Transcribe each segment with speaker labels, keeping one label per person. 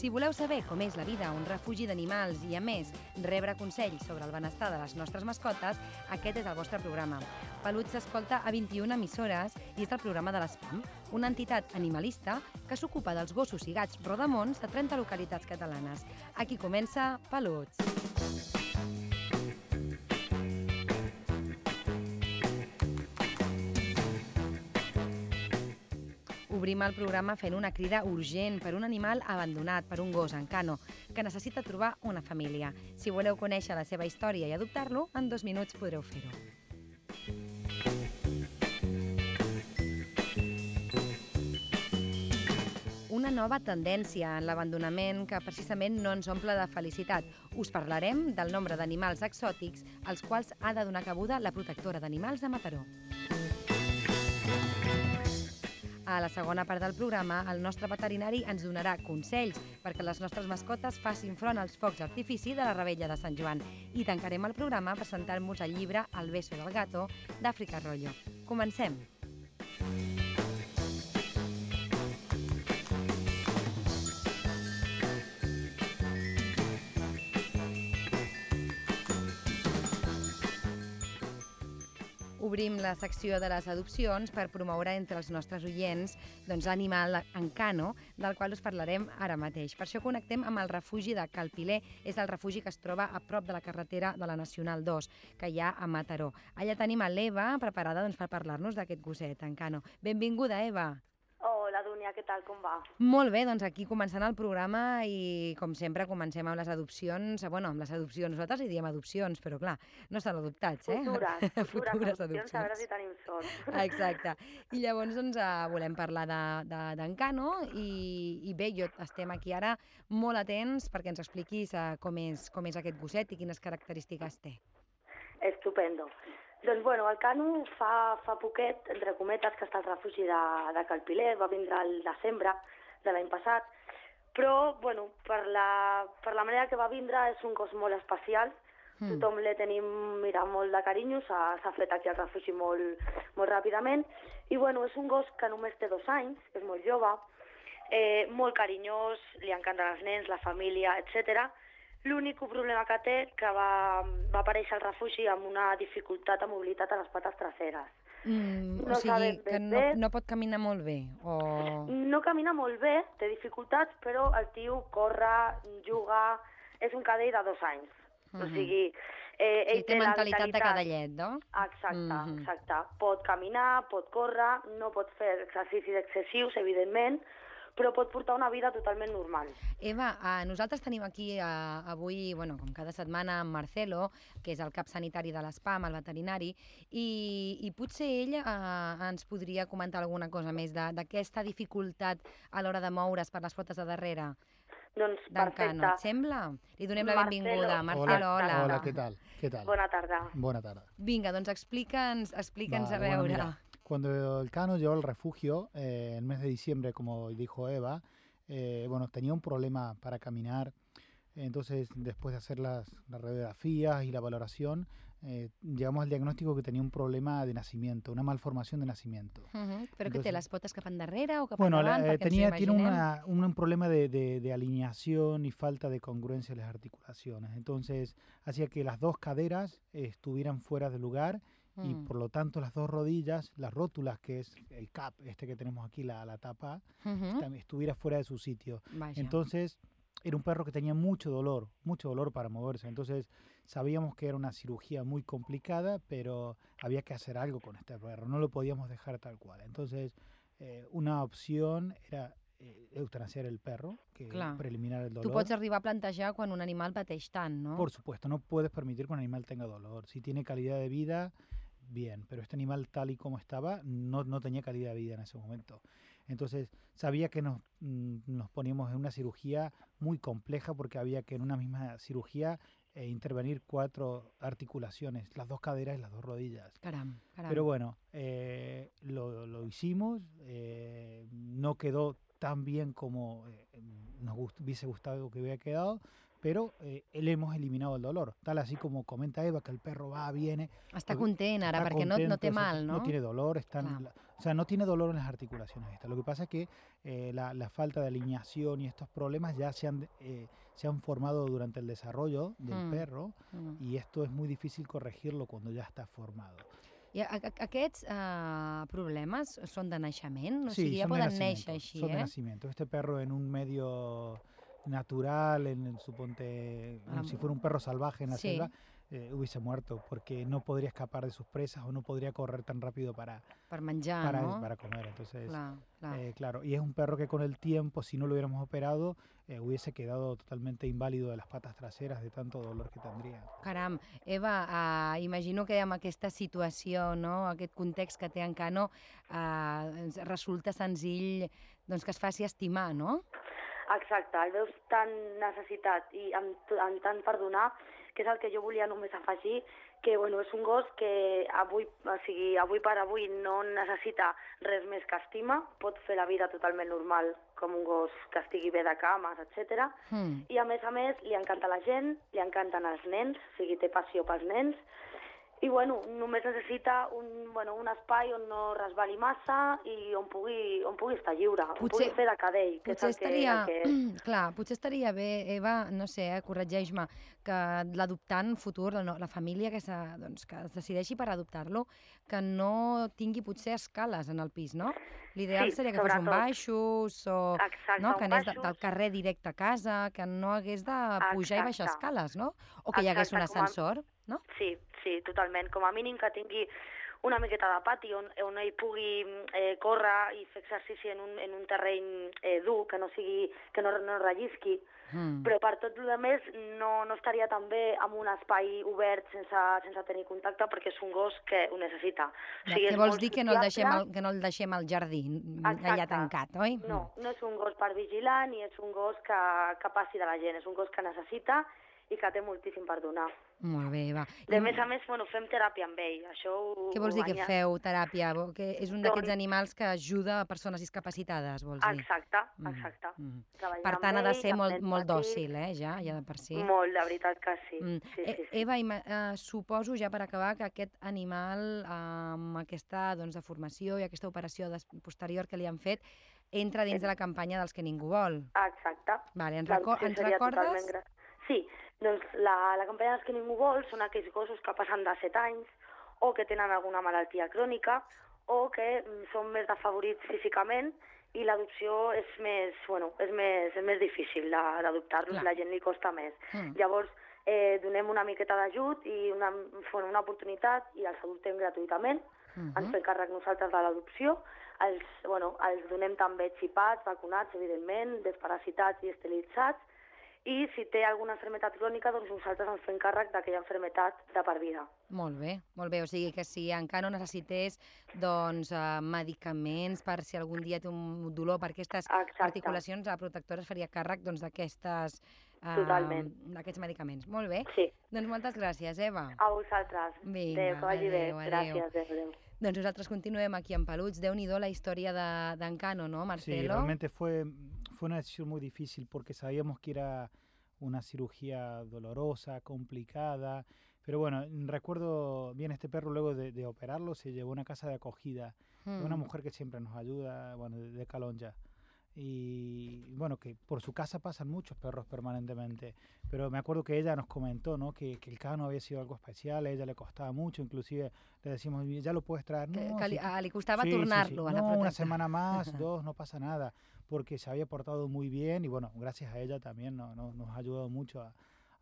Speaker 1: Si voleu saber com és la vida a un refugi d'animals i, a més, rebre consells sobre el benestar de les nostres mascotes, aquest és el vostre programa. Peluts s'escolta a 21 emissores i és el programa de l'ESPAM, una entitat animalista que s'ocupa dels gossos i gats rodamons de 30 localitats catalanes. Aquí comença Peluts. Obrim el programa fent una crida urgent per un animal abandonat, per un gos en cano, que necessita trobar una família. Si voleu conèixer la seva història i adoptar-lo, en dos minuts podreu fer-ho. Una nova tendència en l'abandonament que precisament no ens omple de felicitat. Us parlarem del nombre d'animals exòtics als quals ha de donar cabuda la protectora d'animals de Mataró. A la segona part del programa, el nostre veterinari ens donarà consells perquè les nostres mascotes facin front als focs d'artifici de la Rebella de Sant Joan. I tancarem el programa presentant-vos el llibre El beso del gato d'Àfrica Rollo. Comencem! Obrim la secció de les adopcions per promoure entre els nostres oients doncs, l'animal en cano, del qual us parlarem ara mateix. Per això connectem amb el refugi de Calpiler. És el refugi que es troba a prop de la carretera de la Nacional 2, que hi ha a Mataró. Allà tenim a l'Eva, preparada doncs, per parlar-nos d'aquest gosset en cano. Benvinguda, Eva.
Speaker 2: Dúnia, què tal, com va?
Speaker 1: Molt bé, doncs aquí començant el programa i, com sempre, comencem amb les adopcions. Bueno, amb les adopcions, nosaltres hi diem adopcions, però clar, no estan adoptats, eh?
Speaker 2: Futures, futures,
Speaker 1: Futures
Speaker 2: adopcions, a veure si tenim sort.
Speaker 1: Exacte. I llavors doncs, eh, volem parlar d'Encano de, de, i, i bé, jo estem aquí ara molt atents perquè ens expliquis eh, com, és, com és aquest gosset i quines característiques té.
Speaker 2: Estupendo. Doncs bueno, el Cano fa, fa poquet, entre cometes, que està al refugi de, de Calpiler, va vindre al desembre de l'any passat, però bueno, per, la, per la manera que va vindre és un gos molt especial, mm. tothom le tenim mira, molt de carinyo, s'ha fet aquí al refugi molt, molt ràpidament, i bueno, és un gos que només té dos anys, és molt jove, eh, molt carinyós, li encanten els nens, la família, etc. L'únic problema que té que va, va aparèixer al refugi amb una dificultat de mobilitat a les pates traseres.
Speaker 1: Mm, no o sigui, que no, no pot caminar molt bé? O...
Speaker 2: No camina molt bé, té dificultats, però el tio corre, juga... És un cadell de dos anys. Uh -huh. O sigui,
Speaker 1: eh, ell sí, té, té mentalitat de cadallet, no?
Speaker 2: Exacte, uh -huh. exacte. Pot caminar, pot córrer, no pot fer exercicis excessius, evidentment, però pot portar una vida totalment normal.
Speaker 1: Eva, eh, nosaltres tenim aquí eh, avui, bueno, com cada setmana, en Marcelo, que és el cap sanitari de l'ESPAM, el veterinari, i, i potser ell eh, ens podria comentar alguna cosa més d'aquesta dificultat a l'hora de moure's per les potes de darrere.
Speaker 2: Doncs perfecte.
Speaker 1: No et sembla? Li donem la benvinguda. Marcelo,
Speaker 3: hola. Hola, què tal? Què tal?
Speaker 2: Bona tarda.
Speaker 3: Bona tarda.
Speaker 1: Vinga, doncs explica'ns explica a veure. Mira,
Speaker 3: Cuando el Cano llegó al refugio, eh, el mes de diciembre, como dijo Eva, eh, bueno, tenía un problema para caminar. Entonces, después de hacer las, las radiografías y la valoración, eh, llegamos al diagnóstico que tenía un problema de nacimiento, una malformación de nacimiento.
Speaker 1: Uh -huh. ¿Pero Entonces, que te las potes cap darrere o cap
Speaker 3: bueno,
Speaker 1: endavant?
Speaker 3: Bueno, tenía, tiene una, un problema de, de, de, alineación y falta de congruencia en las articulaciones. Entonces, hacía que las dos caderas estuvieran fuera de lugar y por lo tanto las dos rodillas, las rótulas, que es el cap, este que tenemos aquí, la, la tapa, uh -huh. estuviera fuera de su sitio.
Speaker 1: Vaya.
Speaker 3: Entonces era un perro que tenía mucho dolor, mucho dolor para moverse. Entonces sabíamos que era una cirugía muy complicada, pero había que hacer algo con este perro, no lo podíamos dejar tal cual. Entonces eh, una opción era eh, eutanasiar el perro, que
Speaker 1: Clar.
Speaker 3: per eliminar el dolor.
Speaker 1: Tu pots arribar a plantejar quan un animal pateix tant, no?
Speaker 3: Por supuesto, no puedes permitir que un animal tenga dolor. Si tiene calidad de vida, bien, pero este animal tal y como estaba no, no tenía calidad de vida en ese momento. Entonces sabía que nos, nos poníamos en una cirugía muy compleja porque había que en una misma cirugía eh, intervenir cuatro articulaciones, las dos caderas y las dos rodillas.
Speaker 1: Caram, caram.
Speaker 3: Pero bueno, eh, lo, lo hicimos, eh, no quedó tan bien como nos gust- hubiese gustado que hubiera quedado, pero eh, le hemos eliminado el dolor. Tal así como comenta Eva, que el perro va, viene,
Speaker 1: Està
Speaker 3: porque
Speaker 1: content ara,
Speaker 3: está
Speaker 1: perquè no, no
Speaker 3: contento,
Speaker 1: té
Speaker 3: o sea,
Speaker 1: mal, no?
Speaker 3: No tiene dolor, están,
Speaker 1: Claro.
Speaker 3: la- o sea, no tiene dolor en las articulaciones estas. Lo que pasa es que eh, la, la falta de alineación y estos problemas ya se han, eh, se han formado durante el desarrollo del
Speaker 1: Mm.
Speaker 3: perro
Speaker 1: Mm.
Speaker 3: y esto es muy difícil corregirlo cuando ya está formado.
Speaker 1: I aquests uh, problemes són de naixement? O
Speaker 3: Sí,
Speaker 1: sigui, ja
Speaker 3: son de
Speaker 1: poden néixer així,
Speaker 3: son de
Speaker 1: eh?
Speaker 3: nacimiento. Este perro en un medio natural, en, en suponte,
Speaker 1: Ah,
Speaker 3: si fuera un perro salvaje en la
Speaker 1: sí.
Speaker 3: selva, eh, hubiese muerto porque no podría escapar de sus presas o no podría correr tan rápido para,
Speaker 1: Per menjar,
Speaker 3: para,
Speaker 1: no?
Speaker 3: para comer. Entonces,
Speaker 1: Clar, clar.
Speaker 3: Eh, claro, y es un perro que con el tiempo, si no lo hubiéramos operado, eh, hubiese quedado totalmente inválido de las patas traseras de tanto dolor que tendría.
Speaker 1: Caram, Eva, uh, imagino que amb aquesta situació, no, aquest context que té en Cano, uh, resulta senzill doncs, que es faci estimar, no?
Speaker 2: Exacte, el veus tan necessitat i amb, amb tant per donar, que és el que jo volia només afegir, que bueno, és un gos que avui, o sigui, avui per avui no necessita res més que estima, pot fer la vida totalment normal com un gos que estigui bé de cames, etc.
Speaker 1: Hmm.
Speaker 2: I a més a més li encanta la gent, li encanten els nens, o sigui, té passió pels nens, i bueno, només necessita un, bueno, un espai on no resbali massa i on pugui, on pugui estar lliure, on
Speaker 1: Potser-
Speaker 2: pugui fer de cadell, que
Speaker 1: Potser
Speaker 2: és que,
Speaker 1: estaria,
Speaker 2: el que és.
Speaker 1: clar, potser estaria bé, Eva, no sé, eh, corregeix-me, que l'adoptant futur, la, no- la família que, s'ha- doncs, que es decideixi per adoptar-lo, que no tingui potser escales en el pis, no? L'ideal
Speaker 2: Sí,
Speaker 1: seria que fos un baixos o
Speaker 2: Exacte,
Speaker 1: no? que anés
Speaker 2: baixos.
Speaker 1: del carrer directe a casa, que no hagués de pujar i baixar
Speaker 2: Exacte.
Speaker 1: escales, no? O que hi hagués un
Speaker 2: Exacte, com a-
Speaker 1: ascensor, no?
Speaker 2: Sí, sí, totalment. Com a mínim que tingui una miqueta de pati on, on ell pugui eh, córrer i fer exercici en un, en un terreny eh, dur, que no sigui, que no, no rellisqui.
Speaker 1: Mm.
Speaker 2: Però per tot el més no, no estaria tan bé amb un espai obert sense, sense tenir contacte perquè és un gos que ho necessita.
Speaker 1: Ja,
Speaker 2: és
Speaker 1: què vols dir que no, el deixem al, que no el deixem al jardí, n- allà
Speaker 2: Exacte.
Speaker 1: tancat, oi?
Speaker 2: No, no és un gos per vigilar ni és un gos que, que passi de la gent, és un gos que necessita i que té moltíssim per donar.
Speaker 1: Molt bé, Eva.
Speaker 2: De
Speaker 1: I
Speaker 2: més a més, bueno, fem teràpia amb ell. Això ho,
Speaker 1: Què vols dir que feu teràpia? Que és un d'aquests
Speaker 2: Doncs-
Speaker 1: animals que ajuda a persones discapacitades, vols dir?
Speaker 2: Exacte,
Speaker 1: Mm,
Speaker 2: exacte.
Speaker 1: mm.
Speaker 2: Treballar
Speaker 1: Per tant, ha de ser molt, molt dòcil, eh, ja, ja de per si.
Speaker 2: Molt, de veritat que sí.
Speaker 1: Mm.
Speaker 2: sí,
Speaker 1: Eh,
Speaker 2: sí, sí.
Speaker 1: Eva, ima- eh, suposo ja per acabar que aquest animal eh, amb aquesta doncs, deformació i aquesta operació posterior que li han fet entra dins de la campanya dels que ningú vol.
Speaker 2: Exacte.
Speaker 1: Vale, ens,
Speaker 2: La
Speaker 1: reco
Speaker 2: adopció
Speaker 1: ens recordes?
Speaker 2: totalment Sí, doncs la, la campanya dels que ningú vol són aquells gossos que passen de 7 anys o que tenen alguna malaltia crònica o que mm, són més defavorits físicament i l'adopció és més, bueno, és més, és més difícil d'adoptar-los, la gent li costa més.
Speaker 1: Mm.
Speaker 2: Llavors, eh, donem una miqueta d'ajut i una, una oportunitat i els adoptem gratuïtament,
Speaker 1: Mhm.
Speaker 2: ens fem càrrec nosaltres de l'adopció, els, bueno, els donem també xipats, vacunats, evidentment, desparasitats i esterilitzats, i si té alguna malaltia crònica, doncs nosaltres ens fem càrrec d'aquella malaltia de per vida.
Speaker 1: Molt bé, molt bé. O sigui que si encara no necessités doncs, eh, medicaments per si algun dia té un dolor per aquestes
Speaker 2: Exacte.
Speaker 1: articulacions, la protectora es faria càrrec doncs, d'aquestes eh,
Speaker 2: Totalment.
Speaker 1: d'aquests medicaments. Molt bé.
Speaker 2: Sí,
Speaker 1: Doncs moltes gràcies, Eva.
Speaker 2: a vosaltres.
Speaker 1: Vinga,
Speaker 2: adéu, que vagi bé.
Speaker 1: adéu, adéu.
Speaker 2: Gràcies, adéu, adéu.
Speaker 1: Doncs nosaltres continuem aquí en Peluts. déu nhi la història de- d'en Cano, no,
Speaker 3: Sí,
Speaker 1: Marcelo?
Speaker 3: realmente fue, fue una decisión muy difícil porque sabíamos que era una cirugía dolorosa, complicada. Pero bueno, recuerdo bien este perro luego de, de operarlo, se llevó a una casa de acogida de una mujer que siempre nos ayuda, bueno, de, de Calonja. Y bueno, que por su casa pasan muchos perros permanentemente, pero me acuerdo que ella nos comentó, ¿no? Que, que el cano había sido algo especial, a ella le costaba mucho, inclusive le decimos, ya lo puedes traer, no,
Speaker 1: que li,
Speaker 3: qui-
Speaker 1: ah, li costava
Speaker 3: Sí, sí, sí.
Speaker 1: a la
Speaker 3: No, una semana más, dos, no pasa nada, porque se había portado muy bien y bueno, gracias a ella también no, no- nos ha ayudado mucho a,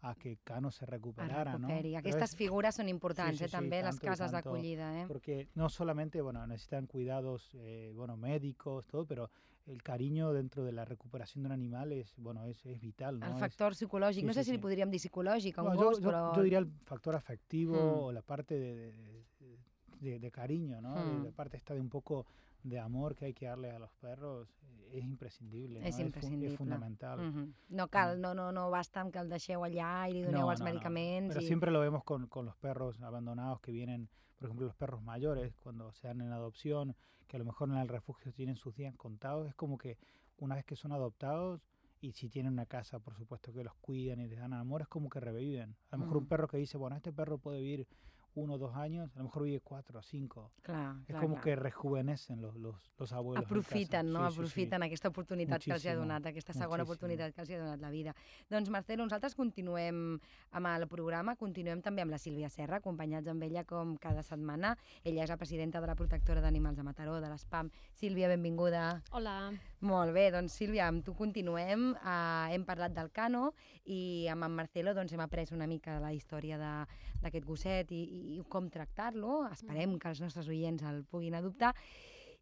Speaker 3: a que Cano se
Speaker 1: Es
Speaker 3: recuperara, ¿no?
Speaker 1: recuperi.
Speaker 3: Pero
Speaker 1: Aquestes
Speaker 3: es-
Speaker 1: figures són importants,
Speaker 3: sí, sí,
Speaker 1: també, les
Speaker 3: tanto y
Speaker 1: cases
Speaker 3: tanto,
Speaker 1: d'acollida. Eh?
Speaker 3: porque no solamente, bueno, necesitan cuidados, eh, bueno, médicos, todo, pero el cariño dentro de la recuperación de un animal es, bueno, es, es vital, ¿no?
Speaker 1: El
Speaker 3: Es-
Speaker 1: factor psicològic,
Speaker 3: sí,
Speaker 1: no sé
Speaker 3: sí,
Speaker 1: si li
Speaker 3: sí.
Speaker 1: podríem dir psicològic a un
Speaker 3: no, yo,
Speaker 1: gos, però...
Speaker 3: diría el factor afectivo
Speaker 1: Mm.
Speaker 3: o la parte de, de- de- de, de cariño, ¿no?
Speaker 1: Mm.
Speaker 3: De, de parte esta de un poco de amor que hay que darle a los perros eh, es imprescindible, ¿no?
Speaker 1: És
Speaker 3: fu-
Speaker 1: imprescindible.
Speaker 3: Es fundamental.
Speaker 1: Mhm. No cal,
Speaker 3: Mm.
Speaker 1: no, no, no basta amb que el deixeu allà i li doneu
Speaker 3: No,
Speaker 1: els
Speaker 3: no, no, no. Pero
Speaker 1: i...
Speaker 3: siempre lo vemos con, con los perros abandonados que vienen, por ejemplo, los perros mayores, cuando se dan en adopción, que a lo mejor en el refugio tienen sus días contados, es como que una vez que son adoptados, y si tienen una casa, por supuesto, que los cuidan y les dan amor, es como que reviven. A lo mejor un
Speaker 1: Mm.
Speaker 3: perro que dice, bueno, este perro puede vivir uno o dos años, a lo mejor vive cuatro o cinco.
Speaker 1: Clar,
Speaker 3: Es
Speaker 1: clar,
Speaker 3: como
Speaker 1: clar.
Speaker 3: que rejuvenecen los, los, los abuelos.
Speaker 1: Aprofiten, no?
Speaker 3: Sí, sí, sí.
Speaker 1: Aprofiten aquesta oportunitat que els hi ha donat, aquesta segona
Speaker 3: moltíssim.
Speaker 1: oportunitat que els hi ha donat la vida. Doncs, Marcelo, nosaltres continuem amb el programa, continuem també amb la Sílvia Serra, acompanyats amb ella com cada setmana. Ella és la presidenta de la protectora d'animals de Mataró, de l'ESPAM. Sílvia, benvinguda.
Speaker 4: Hola.
Speaker 1: Molt bé, doncs Sílvia, amb tu continuem. Uh, hem parlat del cano i amb en Marcelo doncs, hem après una mica de la història de- d'aquest gosset i, i, i com tractar-lo. Esperem que els nostres oients el puguin adoptar.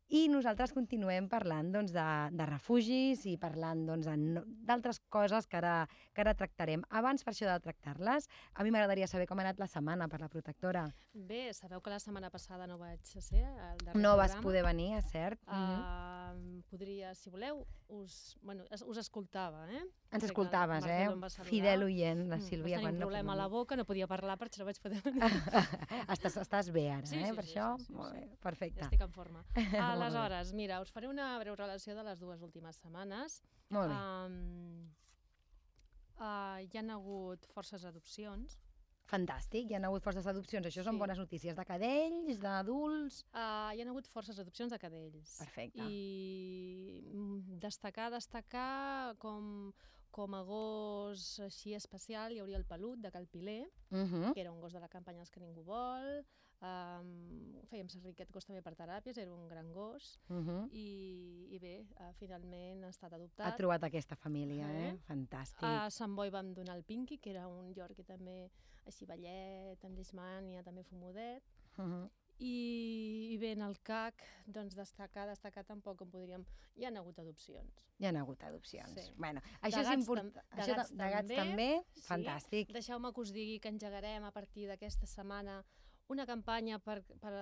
Speaker 1: I nosaltres continuem parlant doncs, de, de refugis i parlant doncs, no- d'altres coses que ara, que ara tractarem. Abans, per això de tractar-les, a mi m'agradaria saber com ha anat la setmana per la protectora.
Speaker 4: Bé, sabeu que la setmana passada no vaig ser al darrer
Speaker 1: No vas
Speaker 4: programa.
Speaker 1: poder venir, és cert?
Speaker 4: Uh, podria, si voleu, us, bueno, us escoltava, eh?
Speaker 1: Ens escoltaves, eh? Fidel oient, la
Speaker 4: Mm,
Speaker 1: Sílvia.
Speaker 4: Tenir
Speaker 1: quan
Speaker 4: un
Speaker 1: no
Speaker 4: problema a
Speaker 1: podia
Speaker 4: la boca, no podia parlar, per això no vaig poder venir.
Speaker 1: estàs, estàs bé ara,
Speaker 4: Sí,
Speaker 1: eh?
Speaker 4: sí,
Speaker 1: per
Speaker 4: sí,
Speaker 1: això?
Speaker 4: sí, sí,
Speaker 1: Molt
Speaker 4: sí.
Speaker 1: bé, perfecte.
Speaker 4: Ja estic en forma. Aleshores, mira, us faré una breu relació de les dues últimes setmanes.
Speaker 1: Molt bé.
Speaker 4: Um, uh, hi han hagut forces adopcions.
Speaker 1: Fantàstic, hi ha hagut forces adopcions. Això són
Speaker 4: Sí.
Speaker 1: bones notícies. De cadells, d'adults...
Speaker 4: Uh, hi ha hagut forces adopcions de cadells.
Speaker 1: Perfecte.
Speaker 4: I mm, destacar, destacar com, com a gos així especial hi hauria el pelut de Cal Piler,
Speaker 1: Uh -huh.
Speaker 4: que era un gos de la campanya Els que ningú vol. Um, fèiem servir aquest gos també per teràpies, era un gran gos.
Speaker 1: Uh -huh.
Speaker 4: I, i bé, uh, finalment ha estat
Speaker 1: Ha
Speaker 4: adoptat.
Speaker 1: trobat aquesta família, eh?
Speaker 4: Eh?
Speaker 1: Fantàstic.
Speaker 4: A Sant Boi vam donar el Pinky, que era un Yorkie també així ballet, amb lleishmània, també fumodet.
Speaker 1: Uh -huh.
Speaker 4: I, I bé, en el CAC, doncs destacar, destacar tampoc com podríem... Hi han hagut adopcions.
Speaker 1: Hi ha hagut adopcions.
Speaker 4: Sí.
Speaker 1: Bueno, això és
Speaker 4: gats
Speaker 1: important.
Speaker 4: de
Speaker 1: Això
Speaker 4: gats
Speaker 1: de, de gats
Speaker 4: també,
Speaker 1: també,
Speaker 4: sí.
Speaker 1: fantàstic.
Speaker 4: Deixeu-me que us digui que engegarem a partir d'aquesta setmana una campanya per, per,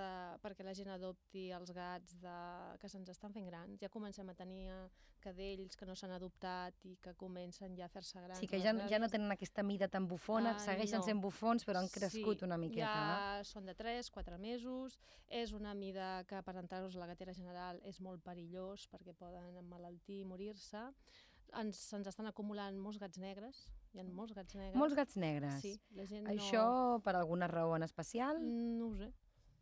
Speaker 4: perquè la gent adopti els gats de, que se'ns estan fent grans. Ja comencem a tenir eh, cadells que no s'han adoptat i que comencen ja a fer-se grans.
Speaker 1: Sí, que ja, ja no tenen aquesta mida tan bufona,
Speaker 4: Ah,
Speaker 1: segueixen
Speaker 4: no.
Speaker 1: sent bufons, però han crescut
Speaker 4: sí,
Speaker 1: una miqueta.
Speaker 4: Ja són de 3, 4 mesos. És una mida que per entrar-los a la gatera general és molt perillós perquè poden emmalaltir i morir-se. Ens, se'ns estan acumulant molts gats negres. Hi ha molts gats negres.
Speaker 1: Molts gats negres.
Speaker 4: Sí, la gent
Speaker 1: Això per alguna raó en especial?
Speaker 4: no... No ho sé.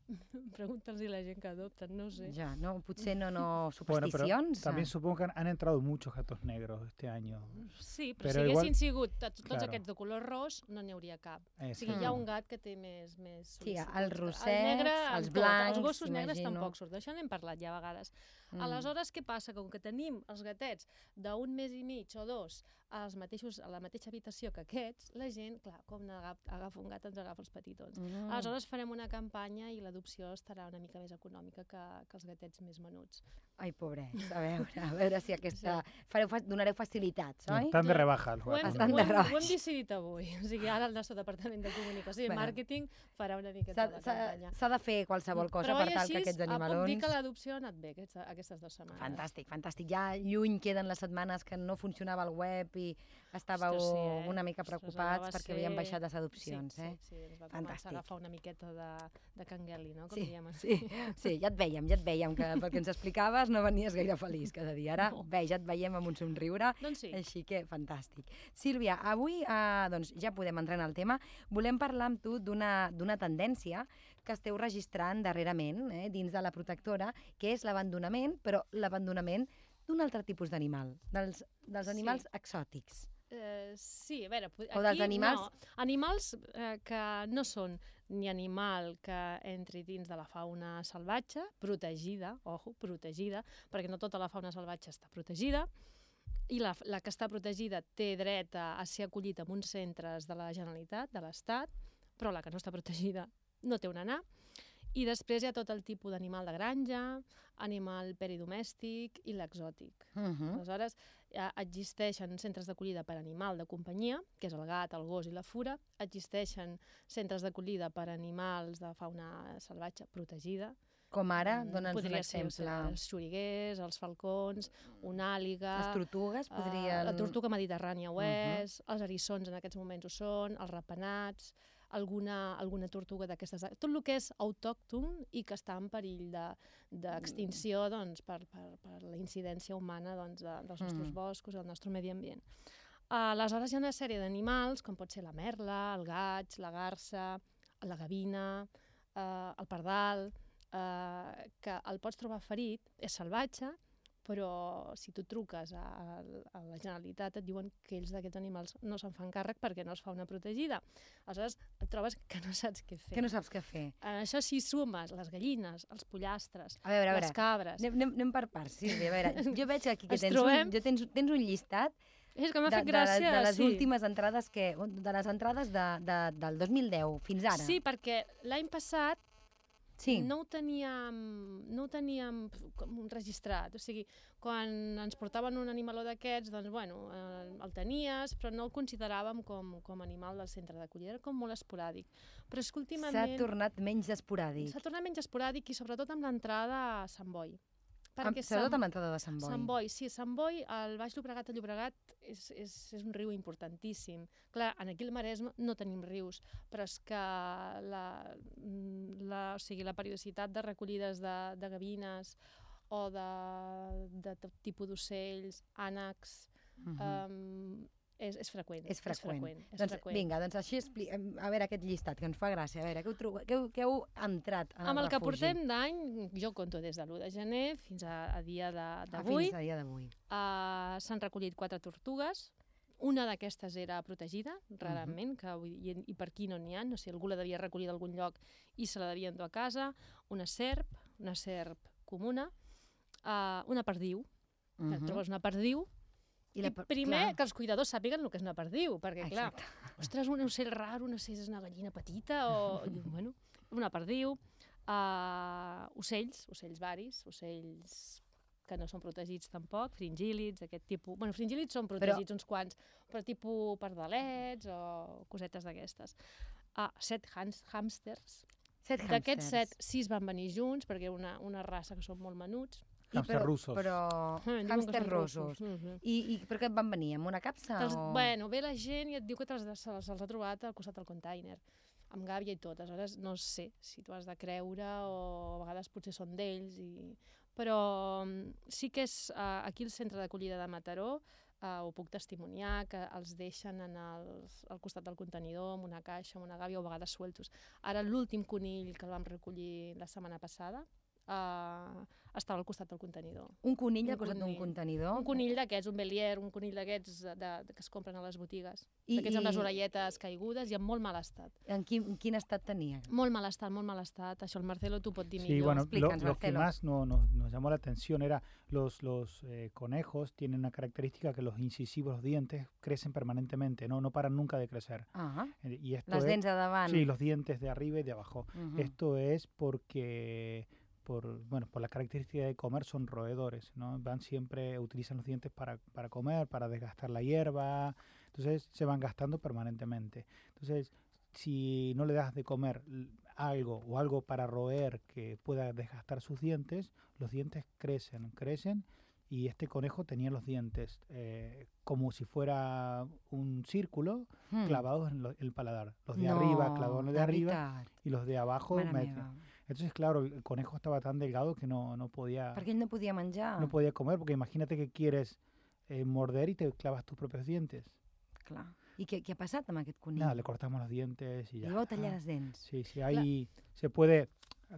Speaker 4: Pregunta'ls a la gent que adopten, no ho sé.
Speaker 1: Ja, no, potser no, no
Speaker 3: Bueno, pero
Speaker 1: supersticions.
Speaker 3: también supongo que han, han entrado muchos gatos negros este año.
Speaker 4: Sí, però,
Speaker 3: Però
Speaker 4: si haguessin
Speaker 3: igual-
Speaker 4: sigut tots,
Speaker 3: Claro.
Speaker 4: aquests de color ros, no n'hi hauria cap.
Speaker 3: Eh,
Speaker 4: O sigui, hi ha
Speaker 1: Mm.
Speaker 4: un gat que té més, més
Speaker 1: Sí, els
Speaker 4: El
Speaker 1: rossets,
Speaker 4: negre,
Speaker 1: els blancs,
Speaker 4: Tot. Els gossos negres
Speaker 1: imagino.
Speaker 4: tampoc surt. D'això n'hem parlat ja a vegades.
Speaker 1: Mm.
Speaker 4: Aleshores, què passa? Com que tenim els gatets d'un mes i mig o dos als mateixos, a la mateixa habitació que aquests, la gent, clar, com agafa un gat, ens agafa els petitons.
Speaker 1: Mm.
Speaker 4: Aleshores farem una campanya i l'adopció estarà una mica més econòmica que, que els gatets més menuts.
Speaker 1: Ai, pobrets, a veure, a veure si aquesta... Fareu, fa- donareu facilitats,
Speaker 3: No,
Speaker 1: oi?
Speaker 3: están de rebaja
Speaker 4: Ho hem,
Speaker 1: Estan
Speaker 4: ho,
Speaker 1: de
Speaker 4: hem,
Speaker 1: rebaix.
Speaker 4: ho hem decidit avui. O sigui, ara el nostre Departament de Comunicació i
Speaker 1: Bueno.
Speaker 4: Màrqueting farà una miqueta de campanya.
Speaker 1: s'ha de fer qualsevol cosa
Speaker 4: Però
Speaker 1: per tal
Speaker 4: així,
Speaker 1: que aquests
Speaker 4: ah, puc dir
Speaker 1: animalons...
Speaker 4: que l'adopció ha anat bé aquesta, aquestes dues setmanes.
Speaker 1: Fantàstic, fantàstic. Ja lluny queden les setmanes que no funcionava el web i estàveu
Speaker 4: Ostres, sí, eh?
Speaker 1: una mica
Speaker 4: Ostres,
Speaker 1: preocupats
Speaker 4: va
Speaker 1: perquè havien
Speaker 4: ser-
Speaker 1: baixat les adopcions,
Speaker 4: sí,
Speaker 1: eh?
Speaker 4: Sí, sí, ens va
Speaker 1: Fantàstic.
Speaker 4: a agafar una miqueta de, de cangueli, no? Com
Speaker 1: Sí,
Speaker 4: diem
Speaker 1: sí, sí, ja et veiem, ja et veiem, que pel que ens explicaves no venies gaire feliç cada dia. Ara,
Speaker 4: No.
Speaker 1: bé, ja et veiem amb un somriure,
Speaker 4: Doncs sí.
Speaker 1: així que fantàstic. Sílvia, avui eh, doncs, ja podem entrar en el tema. Volem parlar amb tu d'una tendència que esteu registrant darrerament eh, dins de la protectora, que és l'abandonament, però l'abandonament d'un altre tipus d'animal, dels, dels
Speaker 4: Sí.
Speaker 1: animals exòtics.
Speaker 4: Eh, sí, a veure, pu-
Speaker 1: O dels
Speaker 4: aquí
Speaker 1: animals-
Speaker 4: No, animals eh, que no són ni animal que entri dins de la fauna salvatge, protegida, ojo, protegida, perquè no tota la fauna salvatge està protegida, i la, la que està protegida té dret a, a ser acollit en uns centres de la Generalitat, de l'Estat, però la que no està protegida no té on anar. I després hi ha tot el tipus d'animal de granja, animal peridomèstic i l'exòtic.
Speaker 1: Uh -huh.
Speaker 4: Aleshores, eh, existeixen centres d'acollida per animal de companyia, que és el gat, el gos i la fura, existeixen centres d'acollida per animals de fauna salvatge protegida,
Speaker 1: Com ara,
Speaker 4: Mm,
Speaker 1: dona'ns un
Speaker 4: ser
Speaker 1: exemple.
Speaker 4: els xuriguers, els falcons, una àliga...
Speaker 1: Les tortugues
Speaker 4: eh,
Speaker 1: podrien...
Speaker 4: la tortuga mediterrània ho
Speaker 1: Mhm.
Speaker 4: és, els erissons en aquests moments ho són, els rapenats, alguna, alguna tortuga d'aquestes... Tot el que és autòcton i que està en perill de- d'extinció doncs, per, per, per la incidència humana doncs, de, dels nostres
Speaker 1: Mhm.
Speaker 4: boscos, del nostre medi ambient. Aleshores hi ha una sèrie d'animals, com pot ser la merla, el gaig, la garça, la gavina, eh, el pardal, eh, que el pots trobar ferit, és salvatge, però si tu truques a, a la Generalitat et diuen que ells d'aquests animals no se'n fan càrrec perquè no es fa una protegida. Aleshores et trobes que no saps què fer.
Speaker 1: Que no saps què fer.
Speaker 4: En això si sumes les gallines, els pollastres,
Speaker 1: A veure, a
Speaker 4: les
Speaker 1: veure,
Speaker 4: cabres...
Speaker 1: anem, anem, anem per parts, Sílvia. A veure, jo veig aquí que
Speaker 4: Ens
Speaker 1: tens
Speaker 4: trobem-
Speaker 1: un, jo tens, tens un llistat
Speaker 4: És que m'ha
Speaker 1: de,
Speaker 4: fet
Speaker 1: de,
Speaker 4: gràcia,
Speaker 1: les, de les
Speaker 4: sí.
Speaker 1: últimes entrades que, de les entrades de, de, del 2010 fins ara.
Speaker 4: Sí, perquè l'any passat
Speaker 1: sí.
Speaker 4: no ho teníem, no ho teníem com registrat. O sigui, quan ens portaven un animaló d'aquests, doncs, bueno, eh, el tenies, però no el consideràvem com, com animal del centre d'acollida, era com molt esporàdic. Però és que
Speaker 1: S'ha
Speaker 4: últimament...
Speaker 1: tornat menys esporàdic.
Speaker 4: S'ha tornat menys esporàdic i sobretot amb l'entrada a Sant Boi.
Speaker 1: Amb, sobretot amb l'entrada de Sant Boi.
Speaker 4: Sant Boi, sí, Sant Boi, al Baix Llobregat a Llobregat és, és, és un riu importantíssim. Clar, en aquí al Maresme no tenim rius, però és que la, la, o sigui, la periodicitat de recollides de, de gavines o de, de tot tipus d'ocells, ànecs,
Speaker 1: Uh -huh.
Speaker 4: um, és, és freqüent.
Speaker 1: És freqüent.
Speaker 4: És freqüent, és
Speaker 1: doncs
Speaker 4: freqüent.
Speaker 1: vinga, doncs així expli... em, a veure aquest llistat, que ens fa gràcia. A veure, què heu, trobat, què heu, què heu entrat en
Speaker 4: Amb el que portem d'any, jo conto des de l'1 de gener fins a, a dia de-
Speaker 1: Ah,
Speaker 4: d'avui,
Speaker 1: Fins a dia d'avui.
Speaker 4: Uh, S'han recollit quatre tortugues. Una d'aquestes era protegida, rarament, que i, i per aquí no n'hi ha, no sé, algú la devia recollir d'algun lloc i se la devia endur a casa. Una serp, una serp comuna, uh, una perdiu, uh
Speaker 1: Mhm.
Speaker 4: -huh. trobes una perdiu,
Speaker 1: I, la
Speaker 4: i primer
Speaker 1: clar.
Speaker 4: que els cuidadors sàpiguen el que és una perdiu, perquè clar,
Speaker 1: Exacte.
Speaker 4: ostres, un ocell no sé si és una gallina petita o... I, bueno, una perdiu, uh, ocells, ocells varis, ocells que no són protegits tampoc, fringílids, aquest tipus... Bueno, fringílids són protegits uns quants, però tipus pardalets o cosetes d'aquestes. Uh, set hams hàmsters.
Speaker 1: Set
Speaker 4: D'aquests set,
Speaker 1: hàmsters.
Speaker 4: sis van venir junts, perquè una, una raça que són molt menuts.
Speaker 1: Però,
Speaker 3: russos.
Speaker 1: Però hàmsters
Speaker 4: són
Speaker 1: rossos.
Speaker 4: Uh -huh.
Speaker 1: I, I per què et van venir? Amb una capsa?
Speaker 4: Te'ls,
Speaker 1: o...
Speaker 4: bueno, ve la gent i et diu que te'ls se'ls se'ls ha trobat al costat del container, amb gàbia i tot. Aleshores, no sé si tu has de creure o a vegades potser són d'ells. I... Però mm, sí que és uh, aquí al centre d'acollida de Mataró, uh, ho puc testimoniar, que els deixen en els, al costat del contenidor, amb una caixa, amb una gàbia, o a vegades sueltos. Ara l'últim conill que el vam recollir la setmana passada, uh, estava al costat del contenidor.
Speaker 1: Un conill
Speaker 4: Un
Speaker 1: al costat d'un contenidor?
Speaker 4: Un conill d'aquests, un belier, un conill d'aquests de, de, que es compren a les botigues.
Speaker 1: I-
Speaker 4: D'aquests amb les orelletes caigudes i en molt mal estat.
Speaker 1: En quin, en quin estat tenia?
Speaker 4: Molt mal estat, molt mal estat. Això el Marcelo t'ho pot dir
Speaker 3: Sí,
Speaker 4: millor.
Speaker 3: bueno, lo, lo que más no- no- nos llamó la atención era los, los eh, conejos tienen una característica que los incisivos, los dientes, crecen permanentemente, no, no paran nunca de crecer.
Speaker 1: Ah,
Speaker 3: Eh, Y esto
Speaker 1: les
Speaker 3: es-
Speaker 1: dents de davant.
Speaker 3: Sí, los dientes de arriba y de abajo.
Speaker 1: Mhm.
Speaker 3: Esto es porque por bueno por la característica de comer son roedores, ¿no? Van siempre utilizan los dientes para, para comer, para desgastar la hierba, entonces se van gastando permanentemente. Entonces, si no le das de comer algo o algo para roer que pueda desgastar sus dientes, los dientes crecen, crecen y este conejo tenía los dientes eh, como si fuera un círculo
Speaker 1: Mm.
Speaker 3: clavados en lo- el paladar. Los de arriba clavados en los de arriba y los de abajo. Entonces, claro, el conejo estaba tan delgado que no, no podía
Speaker 1: Perquè ell no podia menjar.
Speaker 3: no podía comer, porque imagínate que quieres eh, morder y te clavas tus propios dientes.
Speaker 1: Clar. I què, què ha passat amb aquest conill?
Speaker 3: Nada, le cortamos los dientes y
Speaker 1: Li
Speaker 3: ya.
Speaker 1: vau tallar
Speaker 3: Ah,
Speaker 1: les dents.
Speaker 3: Sí, sí, ahí se puede,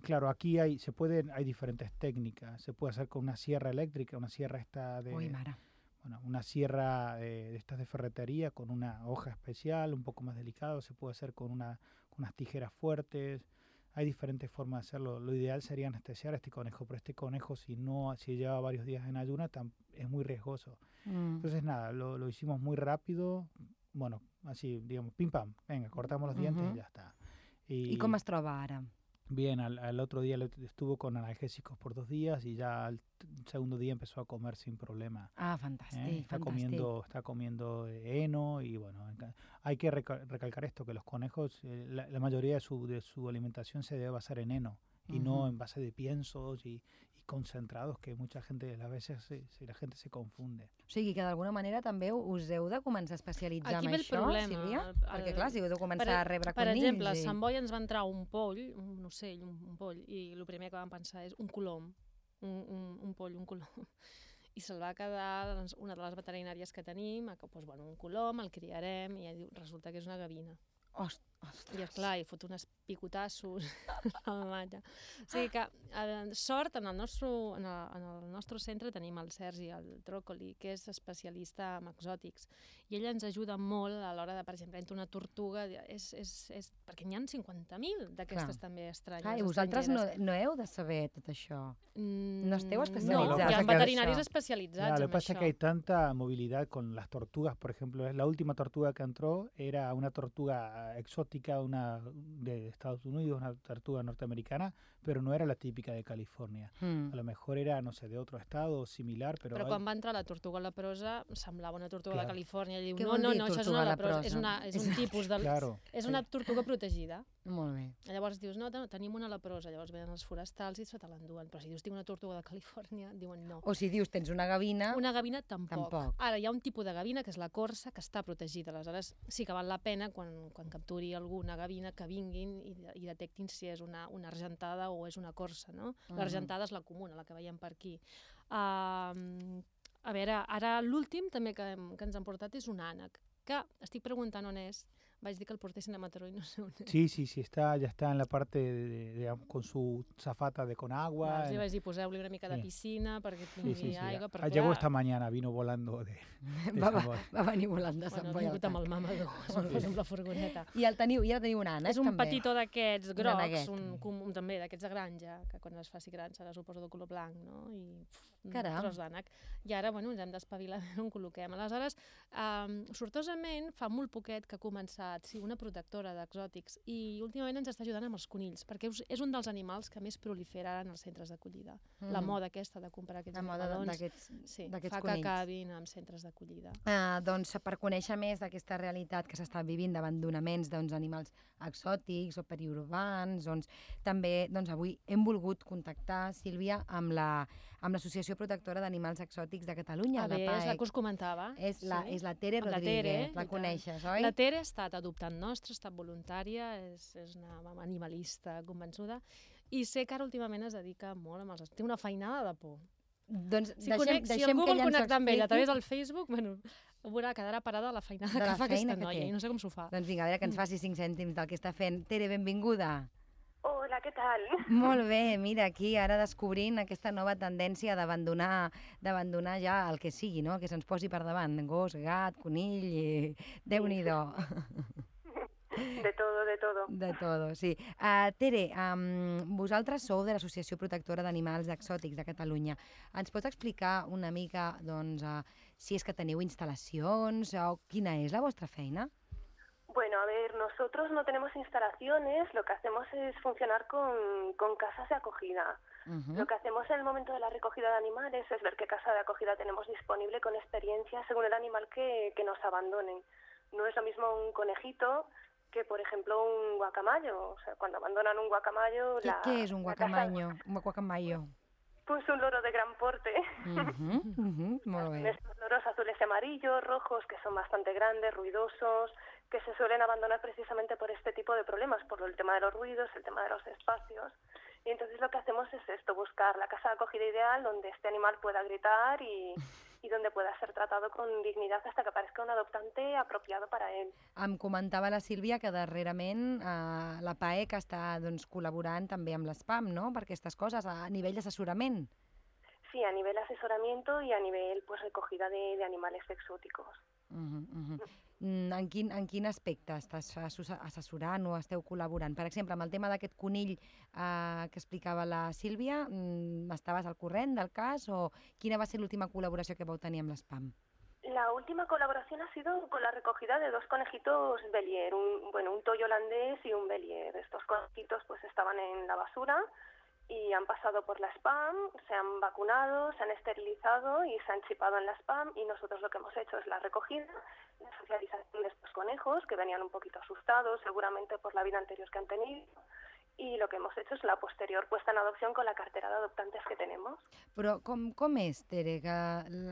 Speaker 3: claro, aquí hay, se pueden, hay diferentes técnicas. Se puede hacer con una sierra eléctrica, una sierra esta de,
Speaker 1: Ui, mare.
Speaker 3: bueno, una sierra eh, de estas de ferretería con una hoja especial, un poco más delicado. Se puede hacer con una, con unas tijeras fuertes. Hay diferentes formas de hacerlo. Lo ideal sería anestesiar a este conejo, pero este conejo si no, si lleva varios días en ayuna, es muy riesgoso.
Speaker 1: Mm.
Speaker 3: Entonces nada, lo, lo hicimos muy rápido. Bueno, así, digamos, pim pam, venga, cortamos los dientes
Speaker 1: Ujú.
Speaker 3: y ya está. Y,
Speaker 1: I com es troba ara?
Speaker 3: Bien, al, al, otro día estuvo con analgésicos por dos días y ya al segundo día empezó a comer sin problema.
Speaker 1: Ah, fantástico. ¿eh?
Speaker 3: Está comiendo, está comiendo heno y bueno, hay que recalcar esto que los conejos, eh, la, la, mayoría de su, de su alimentación se debe basar en heno y uh -huh. no en base de piensos y, y, concentrados que mucha gente a veces se, la gente se confunde.
Speaker 1: O sigui que d'alguna manera també us heu de començar a especialitzar
Speaker 4: Aquí
Speaker 1: en això,
Speaker 4: problema,
Speaker 1: Sílvia?
Speaker 4: el,
Speaker 1: Perquè clar, si heu de començar
Speaker 4: per,
Speaker 1: a rebre
Speaker 4: per
Speaker 1: conills...
Speaker 4: Per exemple,
Speaker 1: i...
Speaker 4: a Sant Boi ens va entrar un poll, un ocell, un, un poll, i el primer que vam pensar és un colom, un, un, un poll, un colom. I se'l va quedar doncs, una de les veterinàries que tenim, que, doncs, bueno, un colom, el criarem, i diu, resulta que és una gavina.
Speaker 1: Ostres.
Speaker 4: I clar, i fot uns picotassos al matge. O sigui que, eh, sort, en el, nostre, en, el, en el nostre centre tenim el Sergi, el Tròcoli, que és especialista en exòtics. I ell ens ajuda molt a l'hora de, per exemple, entre una tortuga, és, és, és, perquè n'hi ha 50.000 d'aquestes també estranyes.
Speaker 1: Clar, i vosaltres no, no heu de saber tot això.
Speaker 4: Mm,
Speaker 1: no esteu especialitzats.
Speaker 4: No, hi ha veterinaris especialitzats
Speaker 3: ya,
Speaker 4: en
Speaker 3: Lo que pasa
Speaker 4: això.
Speaker 3: es que hay tanta movilidad con las tortugas, por ejemplo, la última tortuga que entró era una tortuga exótica, una de Estados Unidos, una tortuga norteamericana, pero no era la típica de California.
Speaker 1: Mm.
Speaker 3: A lo mejor era, no sé, de otro estado o similar, pero...
Speaker 4: Però
Speaker 3: hay...
Speaker 4: quan va entrar la tortuga leprosa semblava una tortuga
Speaker 3: Claro.
Speaker 4: de Califòrnia. I diu, no, no, no, això és
Speaker 1: tortuga
Speaker 4: una leprosa, és, una, és un tipus de...
Speaker 3: Claro.
Speaker 4: És una tortuga protegida.
Speaker 1: Molt bé.
Speaker 4: Llavors dius, no, no, tenim una leprosa. Llavors venen els forestals i se te l'enduen. Però si dius, tinc una tortuga de Califòrnia, diuen no.
Speaker 1: O si dius, tens una gavina...
Speaker 4: Una gavina tampoc.
Speaker 1: Tampoc.
Speaker 4: Ara, hi ha un tipus de gavina, que és la corsa, que està protegida. Aleshores, sí que val la pena, quan, quan capturi alguna gavina, que vinguin i, i detectin si és una, una argentada o és una corsa, no?
Speaker 1: Mhm.
Speaker 4: L'argentada és la comuna, la que veiem per aquí. Uh, a veure, ara l'últim també que, hem, que ens han portat és un ànec, que estic preguntant on és, vaig dir que el portessin a Mataró i no sé on és.
Speaker 3: Sí, sí, sí, está, ya está en la parte de, de- digamos, con su zafata de con agua.
Speaker 4: Vale,
Speaker 3: en-
Speaker 4: vaig dir, poseu-li una mica de
Speaker 3: Sí.
Speaker 4: piscina perquè
Speaker 3: Sí,
Speaker 4: tingui
Speaker 3: sí, sí.
Speaker 4: aigua.
Speaker 3: Ah,
Speaker 4: Però,
Speaker 3: Llegó esta mañana, vino volando de, de
Speaker 1: Va, va,
Speaker 3: Boi.
Speaker 1: va venir volant de Sant
Speaker 4: Bueno, ha
Speaker 1: Boi al
Speaker 4: vingut amb el mamador, posar amb la furgoneta.
Speaker 1: I el teniu, i ara teniu un ànec,
Speaker 4: És un
Speaker 1: també.
Speaker 4: petitó d'aquests
Speaker 1: Un
Speaker 4: grocs, un, com, un, també d'aquests de granja, que quan es faci gran serà, suposo, de color blanc, no? I pff, un
Speaker 1: Caram.
Speaker 4: tros d'ànec. I ara, bueno, ens hem d'espavilar on col·loquem. Aleshores, um, sortosament, fa molt poquet que ha començat, sí, una protectora d'exòtics i últimament ens està ajudant amb els conills, perquè és- un dels animals que més prolifera en els centres d'acollida. La
Speaker 1: Mhm.
Speaker 4: moda aquesta de comprar aquests
Speaker 1: La
Speaker 4: animalons,
Speaker 1: d'aquests
Speaker 4: sí, fa que
Speaker 1: conills.
Speaker 4: acabin en centres d'acollida.
Speaker 1: Uh, doncs per conèixer més d'aquesta realitat que s'està vivint d'abandonaments doncs, animals exòtics o periurbans, doncs, també doncs, avui hem volgut contactar, Sílvia, amb la amb l'Associació Protectora d'Animals Exòtics de Catalunya,
Speaker 4: A
Speaker 1: la
Speaker 4: veure, és la que us comentava.
Speaker 1: És la,
Speaker 4: sí.
Speaker 1: és la Tere
Speaker 4: Amb la
Speaker 1: Rodríguez,
Speaker 4: Tere,
Speaker 1: la coneixes, oi?
Speaker 4: La Tere ha estat adoptant nostra, ha estat voluntària, és, és una animalista convençuda, i sé que ara últimament es dedica molt amb els... Té una feinada de por.
Speaker 1: Doncs
Speaker 4: Si,
Speaker 1: deixem,
Speaker 4: conec, si
Speaker 1: deixem
Speaker 4: algú
Speaker 1: que
Speaker 4: vol connectar amb ella a través del Facebook, bueno, veurà, quedarà parada la feinada
Speaker 1: De
Speaker 4: que
Speaker 1: la
Speaker 4: fa
Speaker 1: feina
Speaker 4: aquesta
Speaker 1: que
Speaker 4: noia, i no sé com s'ho fa.
Speaker 1: Doncs vinga, a veure que ens faci 5 cèntims del que està fent. Tere, benvinguda.
Speaker 5: Hola, ¿qué tal?
Speaker 1: Molt bé, mira, aquí ara descobrint aquesta nova tendència d'abandonar d'abandonar ja el que sigui, no? que se'ns posi per davant, gos, gat, conill, i... Déu-n'hi-do.
Speaker 5: De todo, de todo.
Speaker 1: De todo, sí. Uh, Tere, um, vosaltres sou de l'Associació Protectora d'Animals Exòtics de Catalunya. Ens pots explicar una mica doncs, uh, si és que teniu instal·lacions o quina és la vostra feina?
Speaker 5: Bueno, a ver, nosotros no tenemos instalaciones, lo que hacemos es funcionar con, con casas de acogida.
Speaker 1: Uh -huh.
Speaker 5: Lo que hacemos en el momento de la recogida de animales es ver qué casa de acogida tenemos disponible con experiencia según el animal que, que nos abandonen. No es lo mismo un conejito que, por ejemplo, un guacamayo. O sea, cuando abandonan un guacamayo...
Speaker 1: Què,
Speaker 5: la,
Speaker 1: què és un
Speaker 5: la casa-
Speaker 1: guacamayo? Un guacamayo.
Speaker 5: Pues un loro de gran porte.
Speaker 1: Uh -huh, uh -huh, molt bé.
Speaker 5: Estos loros azules y amarillos, rojos, que son bastante grandes, ruidosos, que se suelen abandonar precisamente por este tipo de problemas, por el tema de los ruidos, el tema de los espacios. Y entonces lo que hacemos es esto, buscar la casa de acogida ideal donde este animal pueda gritar y, y donde pueda ser tratado con dignidad hasta que aparezca un adoptante apropiado para él.
Speaker 1: Em comentava la Sílvia que darrerament eh, la PAEC està doncs, col·laborant també amb l'SPAM, no?, per aquestes coses, a nivell d'assessorament.
Speaker 5: Sí, a nivel asesoramiento y a nivel pues recogida de, de animales exóticos.
Speaker 1: Uh -huh, uh -huh. Mm, En, quin, en quin aspecte estàs assessorant o esteu col·laborant? Per exemple, amb el tema d'aquest conill eh, que explicava la Sílvia, mm, estaves al corrent del cas o quina va ser l'última col·laboració que vau tenir amb l'SPAM?
Speaker 5: La última colaboración ha sido con la recogida de dos conejitos Bellier, un, bueno, un toyo holandés y un Bellier. Estos conejitos pues estaban en la basura y han pasado por la spam, se han vacunado, se han esterilizado y se han chipado en la spam y nosotros lo que hemos hecho es la recogida, la socialización de estos conejos que venían un poquito asustados seguramente por la vida anterior que han tenido i lo que hemos hecho es la posterior puesta en adopción con la cartera d'adoptantes que tenemos.
Speaker 1: Però com, com és, Tere, que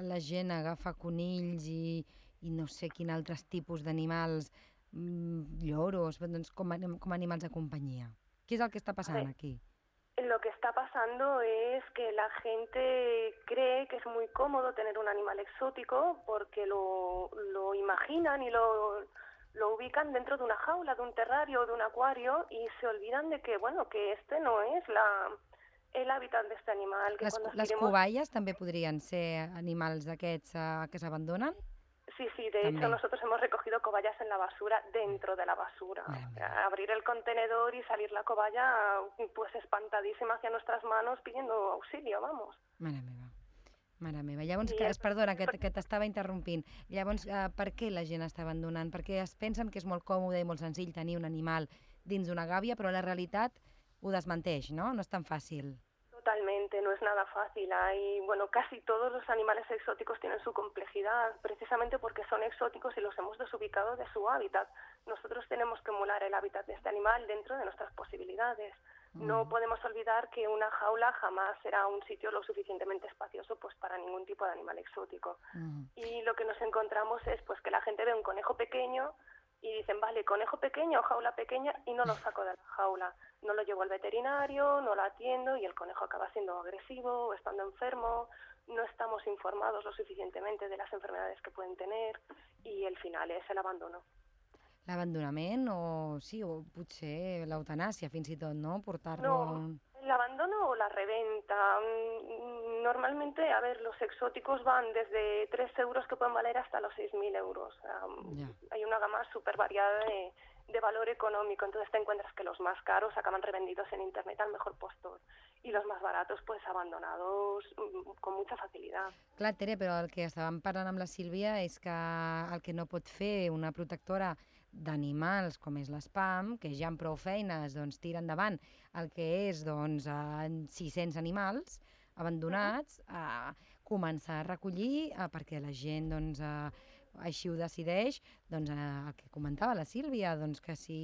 Speaker 1: la gent agafa conills i, i no sé quin altres tipus d'animals, mmm, lloros, doncs com, com animals de companyia? Què és el que està passant aquí?
Speaker 5: Lo que está pasando es que la gente cree que es muy cómodo tener un animal exótico porque lo, lo imaginan y lo, lo ubican dentro de una jaula, de un terrario o de un acuario y se olvidan de que, bueno, que este no es la, el hábitat d'aquest animal. Que
Speaker 1: les, les giremos... cobayes també podrien ser animals d'aquests uh, que s'abandonen?
Speaker 5: Sí, sí, de También. hecho nosotros hemos recogido cobayas en la basura dentro de la basura. Abrir el contenedor y salir la cobaya pues espantadísima hacia nuestras manos pidiendo auxilio, vamos.
Speaker 1: Mare meva. Mare meva. Llavors, que, es, perdona, que, que t'estava interrompint. Llavors, uh, per què la gent està abandonant? Perquè es pensen que és molt còmode i molt senzill tenir un animal dins d'una gàbia, però la realitat ho desmenteix, no? No és tan fàcil.
Speaker 5: Totalmente, no es nada fácil. Hay, bueno, casi todos los animales exóticos tienen su complejidad, precisamente porque son exóticos y los hemos desubicado de su hábitat. Nosotros tenemos que emular el hábitat de este animal dentro de nuestras posibilidades. No podemos olvidar que una jaula jamás será un sitio lo suficientemente espacioso pues para ningún tipo de animal exótico. Y lo que nos encontramos es pues que la gente ve un conejo pequeño y dicen, vale, conejo pequeño, jaula pequeña, y no lo saco de la jaula. No lo llevo al veterinario, no lo atiendo y el conejo acaba siendo agresivo o estando enfermo. No estamos informados lo suficientemente de las enfermedades que pueden tener y el final es el abandono.
Speaker 1: L'abandonament o sí, o potser l'eutanàsia fins i tot, no? Portar-lo...
Speaker 5: No, el abandono o la reventa. Mm, normalmente, a ver, los exóticos van desde 3 euros que pueden valer hasta los 6.000 euros. yeah. Hay una gama súper variada de, de valor económico, entonces te encuentras que los más caros acaban revendidos en Internet al mejor postor y los más baratos pues abandonados mm, con mucha facilitat.
Speaker 1: Clar, Tere, però el que estàvem parlant amb la Sílvia és que el que no pot fer una protectora d'animals com és l'espam, que ja amb prou feines doncs, tira endavant el que és doncs, eh, 600 animals abandonats, a començar a recollir eh, perquè la gent doncs, eh, així ho decideix, doncs eh, el que comentava la Sílvia, doncs que si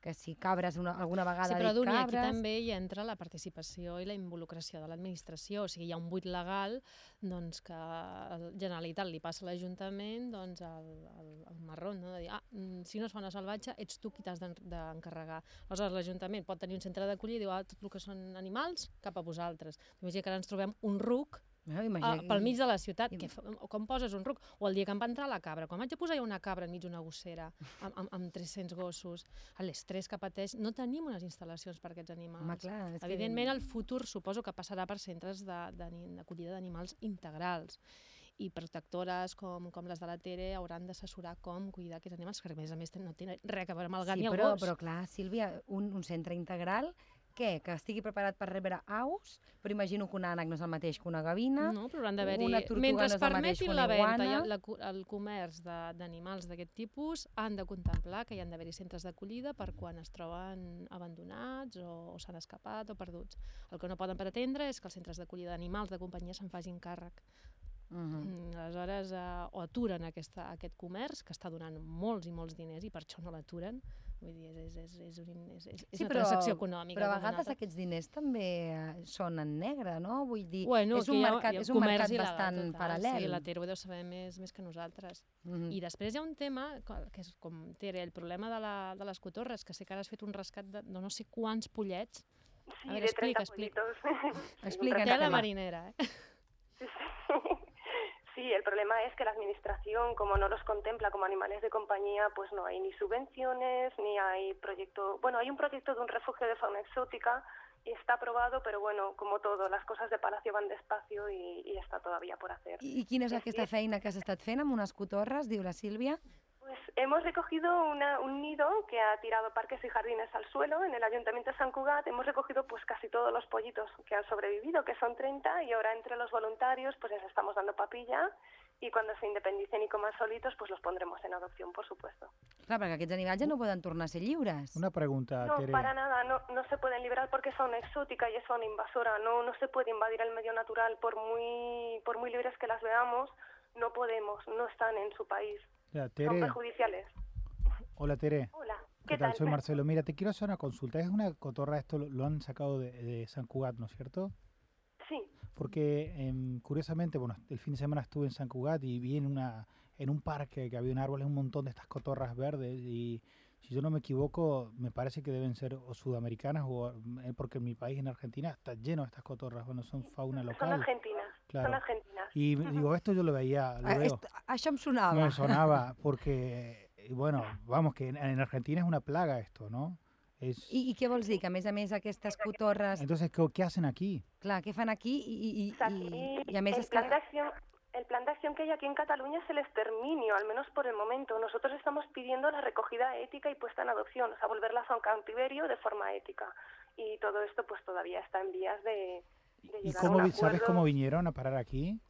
Speaker 1: que si cabres una, alguna vegada
Speaker 4: sí, però,
Speaker 1: dit cabres...
Speaker 4: aquí també hi entra la participació i la involucració de l'administració, o sigui, hi ha un buit legal doncs, que la Generalitat li passa a l'Ajuntament doncs, el, el, el marró, no? de dir, ah, mm, si no es fa una salvatge, ets tu qui t'has d'encarregar. Aleshores, l'Ajuntament pot tenir un centre d'acollida i diu, ah, tot el que són animals, cap a vosaltres. Imagina que ara ens trobem un RUC no, imagina... uh, pel mig de la ciutat. I... Que, com poses un ruc? O el dia que em va entrar la cabra. Quan vaig a posar ja una cabra enmig d'una gossera amb, amb, amb 300 gossos, l'estrès que pateix, no tenim unes instal·lacions per a aquests animals.
Speaker 1: Home, clar, és
Speaker 4: Evidentment, que... el futur suposo que passarà per centres d'acollida d'animals integrals i protectores com, com les de la Tere hauran d'assessorar com cuidar aquests animals, que a més a més no tenen res a veure amb el gat
Speaker 1: sí,
Speaker 4: ni el
Speaker 1: però,
Speaker 4: gos.
Speaker 1: però clar, Sílvia, un, un centre integral què? Que estigui preparat per rebre aus? Però imagino que un ànec no és el mateix que una gavina.
Speaker 4: No, però hauran d'haver-hi... Mentre es permetin la venda i el, el comerç d'animals d'aquest tipus, han de contemplar que hi han d'haver-hi centres d'acollida per quan es troben abandonats o, o s'han escapat o perduts. El que no poden pretendre és que els centres d'acollida d'animals de companyia se'n facin càrrec. Uh -huh. Mm, aleshores, uh, o aturen aquesta, aquest comerç, que està donant molts i molts diners, i per això no l'aturen, Vull dir, és, és, és, un, és, és, és sí, una però, transacció econòmica.
Speaker 1: Però a vegades aquests diners també eh, són en negre, no? Vull dir,
Speaker 4: bueno,
Speaker 1: és un mercat, és un mercat bastant
Speaker 4: total,
Speaker 1: paral·lel.
Speaker 4: Sí, la Tere ho deu saber més, més que nosaltres. Mm -hmm. I després hi ha un tema, que és com, Tere, el problema de, la, de les cotorres, que sé que ara has fet un rescat de, de no sé quants pollets.
Speaker 5: Sí, a veure, explica, explica.
Speaker 1: Explica,
Speaker 4: explica la marinera, eh?
Speaker 5: Sí, el problema es que la Administración, como no los contempla como animales de compañía, pues no hay ni subvenciones, ni hay proyecto... Bueno, hay un proyecto de un refugio de fauna exótica y está aprobado, pero bueno, como todo, las cosas de Palacio van despacio y, y està todavía por hacer.
Speaker 1: I, i quina és aquesta feina que has estat fent amb unes cotorres, diu la Sílvia?
Speaker 5: Pues hemos recogido una, un nido que ha tirado parques y jardines al suelo en el Ayuntamiento de San Cugat. Hemos recogido pues casi todos los pollitos que han sobrevivido, que son 30, y ahora entre los voluntarios pues les estamos dando papilla y cuando se independicen y coman solitos, pues los pondremos en adopción, por supuesto.
Speaker 1: Clar, perquè aquests animals ja no poden tornar a ser lliures.
Speaker 3: Una pregunta,
Speaker 5: No,
Speaker 3: Tere.
Speaker 5: para nada, no, no se pueden liberar porque fauna exótica y fauna invasora, no, no se puede invadir el medio natural por muy, por muy libres que las veamos, no podemos, no están en su país,
Speaker 3: Ya,
Speaker 5: son
Speaker 3: Tere,
Speaker 5: perjudiciales.
Speaker 3: hola Tere.
Speaker 5: Hola,
Speaker 3: ¿Qué,
Speaker 5: ¿qué,
Speaker 3: tal? Soy Marcelo. Mira, te quiero hacer una consulta. Es una cotorra, esto lo, lo han sacado de, de San Cugat, ¿no es cierto?
Speaker 5: Sí,
Speaker 3: Porque em, curiosamente, bueno, el fin de semana estuve en San Cugat y vi en, una, en un parque que había un árbol, un montón de estas cotorras verdes y si yo no me equivoco, me parece que deben ser o sudamericanas o eh, porque en mi país, en Argentina, está lleno de estas cotorras. Bueno, son fauna
Speaker 5: son
Speaker 3: local.
Speaker 5: argentinas,
Speaker 3: Claro.
Speaker 5: son argentinas.
Speaker 3: Y me- digo, esto yo lo veía, lo
Speaker 1: Ah,
Speaker 3: veo.
Speaker 1: Això em sonava.
Speaker 3: Me sonaba porque, y bueno, vamos, que en, en Argentina es una plaga esto, ¿no? Es,
Speaker 1: I, I què vols dir? Que a més a més aquestes cotorres,
Speaker 3: entonces, ¿qué, qué hacen aquí?
Speaker 1: clar, què fan aquí i, i, i, i, a més
Speaker 5: el
Speaker 1: és que...
Speaker 5: el plan de acción que hay aquí en Cataluña es el exterminio, al menos por el momento. Nosotros estamos pidiendo la recogida ética y puesta en adopción, o sea, volverlas a un cautiverio de forma ética. Y todo esto pues todavía está en vías de, de
Speaker 3: ¿Y
Speaker 5: llegar
Speaker 3: cómo,
Speaker 5: a un
Speaker 3: sabes cómo vinieron a parar aquí?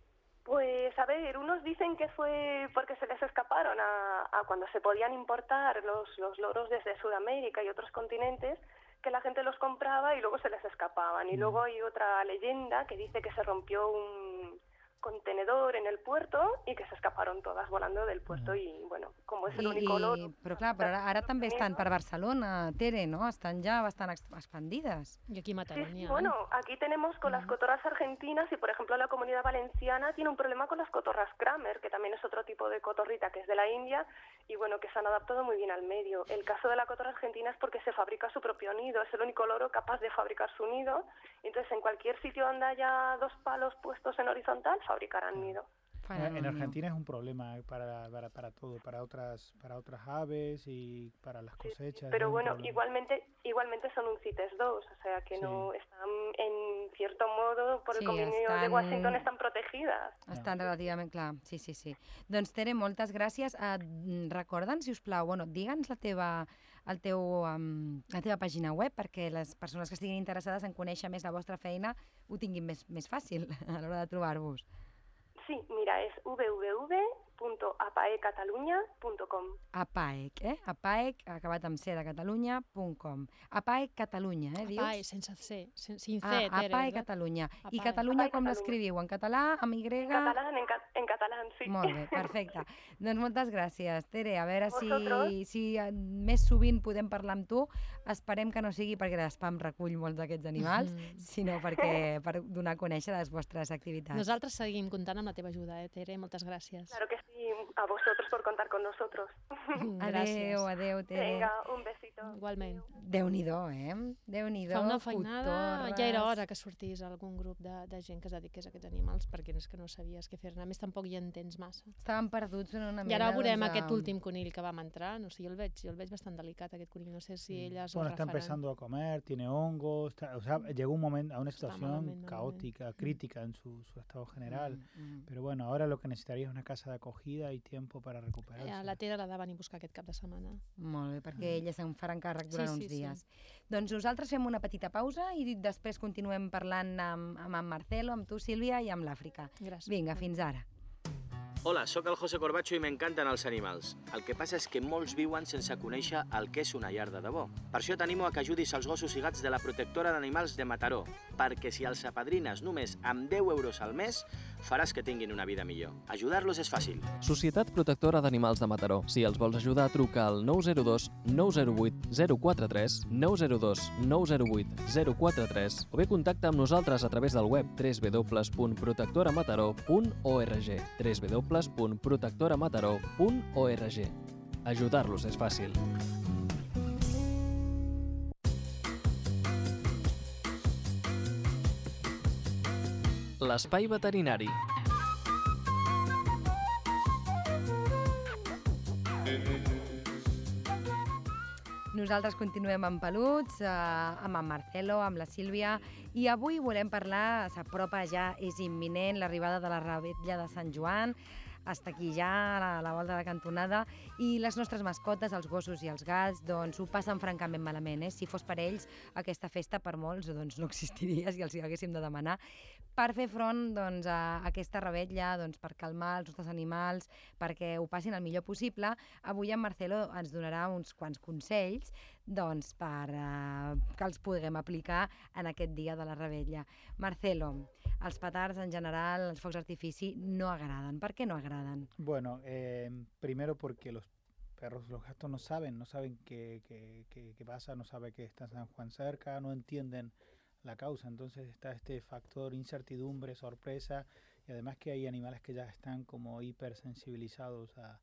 Speaker 5: Pues a ver, unos dicen que fue porque se les escaparon a, a cuando se podían importar los, los loros desde Sudamérica y otros continentes, que la gente los compraba y luego se les escapaban. Y
Speaker 3: Mm.
Speaker 5: luego hay otra leyenda que dice que se rompió un contenedor en el puerto y que se escaparon todas volando del puerto
Speaker 3: Ah.
Speaker 5: y bueno, como es el
Speaker 1: I,
Speaker 5: único
Speaker 1: i,
Speaker 5: loro.
Speaker 1: però clar, però ara, ara també estan per Barcelona, Tere, no? Estan ja bastant ex- expandides.
Speaker 4: I aquí a
Speaker 5: Sí, sí, bueno, aquí tenemos con las cotorras argentinas y, por ejemplo, la comunidad valenciana tiene un problema con las cotorras Kramer, que también es otro tipo de cotorrita que es de la India y, bueno, que se han adaptado muy bien al medio. El caso de la cotorra argentina es porque se fabrica su propio nido, es el único loro capaz de fabricar su nido. Entonces, en cualquier sitio donde haya dos palos puestos en horizontal, fabricarán nido.
Speaker 1: Fan
Speaker 3: En,
Speaker 1: el.
Speaker 3: Argentina es un problema para, para, para todo, para otras, para otras aves y para las
Speaker 5: Sí, sí,
Speaker 3: cosechas.
Speaker 5: Pero bueno,
Speaker 3: problema.
Speaker 5: igualmente igualmente son un CITES 2, o sea que
Speaker 3: Sí.
Speaker 5: no están en cierto modo por el
Speaker 1: Sí,
Speaker 5: convenio de
Speaker 1: estan-
Speaker 5: Washington están protegidas.
Speaker 1: Estan relativament clar, sí, sí, sí. Doncs Tere, moltes gràcies. Uh, recorda'ns, si us plau, bueno, digue'ns la teva, el teu, um, la teva pàgina web perquè les persones que estiguin interessades en conèixer més la vostra feina ho tinguin més, més fàcil a l'hora de trobar-vos.
Speaker 5: Sí, mira, es www.apaecatalunya.com.
Speaker 1: APAEC, eh? APAEC, acabat amb C de Catalunya.com. APAEC Catalunya, eh, dius?
Speaker 4: Apai, sense C, sen, sin C,
Speaker 1: ah,
Speaker 4: Tere.
Speaker 1: APAEC
Speaker 4: eh?
Speaker 1: Catalunya. I
Speaker 4: APAEC.
Speaker 1: Catalunya
Speaker 5: APAEC
Speaker 1: com l'escriviu? En català, amb Y?
Speaker 5: En catalán, en, ca- en catalán, sí.
Speaker 1: Molt bé, perfecte. doncs moltes gràcies, Tere. A veure si,
Speaker 5: Vosaltres.
Speaker 1: si eh, més sovint podem parlar amb tu. Esperem que no sigui perquè l'espam recull molts d'aquests animals,
Speaker 4: Mhm.
Speaker 1: sinó perquè per donar a conèixer les vostres activitats.
Speaker 4: Nosaltres seguim comptant amb la teva ajuda, eh, Tere? Moltes gràcies.
Speaker 5: Claro que sí, a vosotros por contar con nosotros.
Speaker 1: Adeu, adeu, Tere.
Speaker 5: Venga, un besito.
Speaker 4: Igualment.
Speaker 1: Déu-n'hi-do, eh? Déu-n'hi-do.
Speaker 4: Fa una feinada, ja era
Speaker 1: cotorres.
Speaker 4: hora que sortís algun grup de, de gent que es dediqués a aquests animals, perquè és que no sabies què fer-ne. A més, tampoc hi entens massa.
Speaker 1: Estàvem perduts en una
Speaker 4: I ara
Speaker 1: mena,
Speaker 4: veurem
Speaker 1: doncs,
Speaker 4: aquest últim conill que vam entrar. No sé, jo el veig, jo el veig bastant delicat, aquest conill. No sé si elles
Speaker 3: Bueno, está
Speaker 4: refaran.
Speaker 3: empezando a comer, tiene hongos, está- o sea, llegó un momento a una situación
Speaker 4: malamente, malamente.
Speaker 3: caótica, crítica en su, su estado general.
Speaker 1: Mm, mm.
Speaker 3: Pero bueno, ahora lo que necesitaría es una casa de acogida y tiempo para recuperarse.
Speaker 4: a la Tere l'ha de venir a buscar aquest cap de setmana.
Speaker 1: Molt bé, perquè elles se'n faran càrrec
Speaker 4: Sí,
Speaker 1: durant
Speaker 4: sí,
Speaker 1: uns
Speaker 4: sí.
Speaker 1: dies. Doncs nosaltres fem una petita pausa i després continuem parlant amb, amb en Marcelo, amb tu, Sílvia, i amb l'Àfrica.
Speaker 4: Gràcies.
Speaker 1: Vinga, fins ara.
Speaker 6: Hola, sóc el José Corbacho i m'encanten els animals. El que passa és que molts viuen sense conèixer el que és una llar de debò. Per això t'animo a que ajudis els gossos i gats de la protectora d'animals de Mataró, perquè si els apadrines només amb 10 euros al mes, faràs que tinguin una vida millor. Ajudar-los és fàcil.
Speaker 7: Societat Protectora d'Animals de Mataró. Si els vols ajudar, truca al 902 908 043 902 908 043 o bé contacta amb nosaltres a través del web www.protectoramataró.org www.protectoramataró.org Ajudar-los és fàcil. L'espai veterinari.
Speaker 1: Nosaltres continuem amb peluts, eh, amb en Marcelo, amb la Sílvia, i avui volem parlar, s'apropa ja, és imminent, l'arribada de la rebetlla de Sant Joan. està aquí ja, la, a la volta de cantonada, i les nostres mascotes, els gossos i els gats, doncs ho passen francament malament. Eh? Si fos per ells, aquesta festa per molts doncs, no existiria si els hi haguéssim de demanar. Per fer front doncs, a aquesta rebetlla, doncs, per calmar els nostres animals, perquè ho passin el millor possible, avui en Marcelo ens donarà uns quants consells doncs, per eh, que els puguem aplicar en aquest dia de la rebetlla. Marcelo, els petards en general, els focs d'artifici, no agraden. Per què no agraden?
Speaker 3: Bueno, eh, primero porque los perros, los gatos no saben, no saben qué, qué, qué, qué pasa, no saben que está San Juan cerca, no entienden la causa. Entonces está este factor incertidumbre, sorpresa y además que hay animales que ya están como hipersensibilizados a,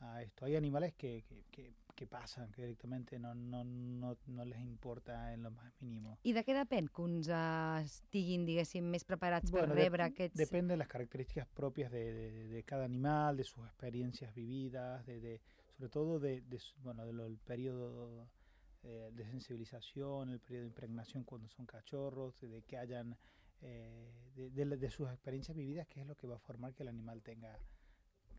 Speaker 3: a esto. Hay animales que, que, que, que passen, que directament no, no, no, no les importa en lo más mínimo.
Speaker 1: I de què depèn que uns uh, estiguin, diguéssim, més preparats bueno, per rebre
Speaker 3: de,
Speaker 1: aquests...
Speaker 3: Depende de las características propias de, de, de cada animal, de sus experiencias vividas, de, de sobre todo de, de bueno, del de periodo eh, de sensibilización, el periodo de impregnación cuando son cachorros, de que hayan, eh, de, de, de, sus experiencias vividas, que es lo que va a formar que el animal tenga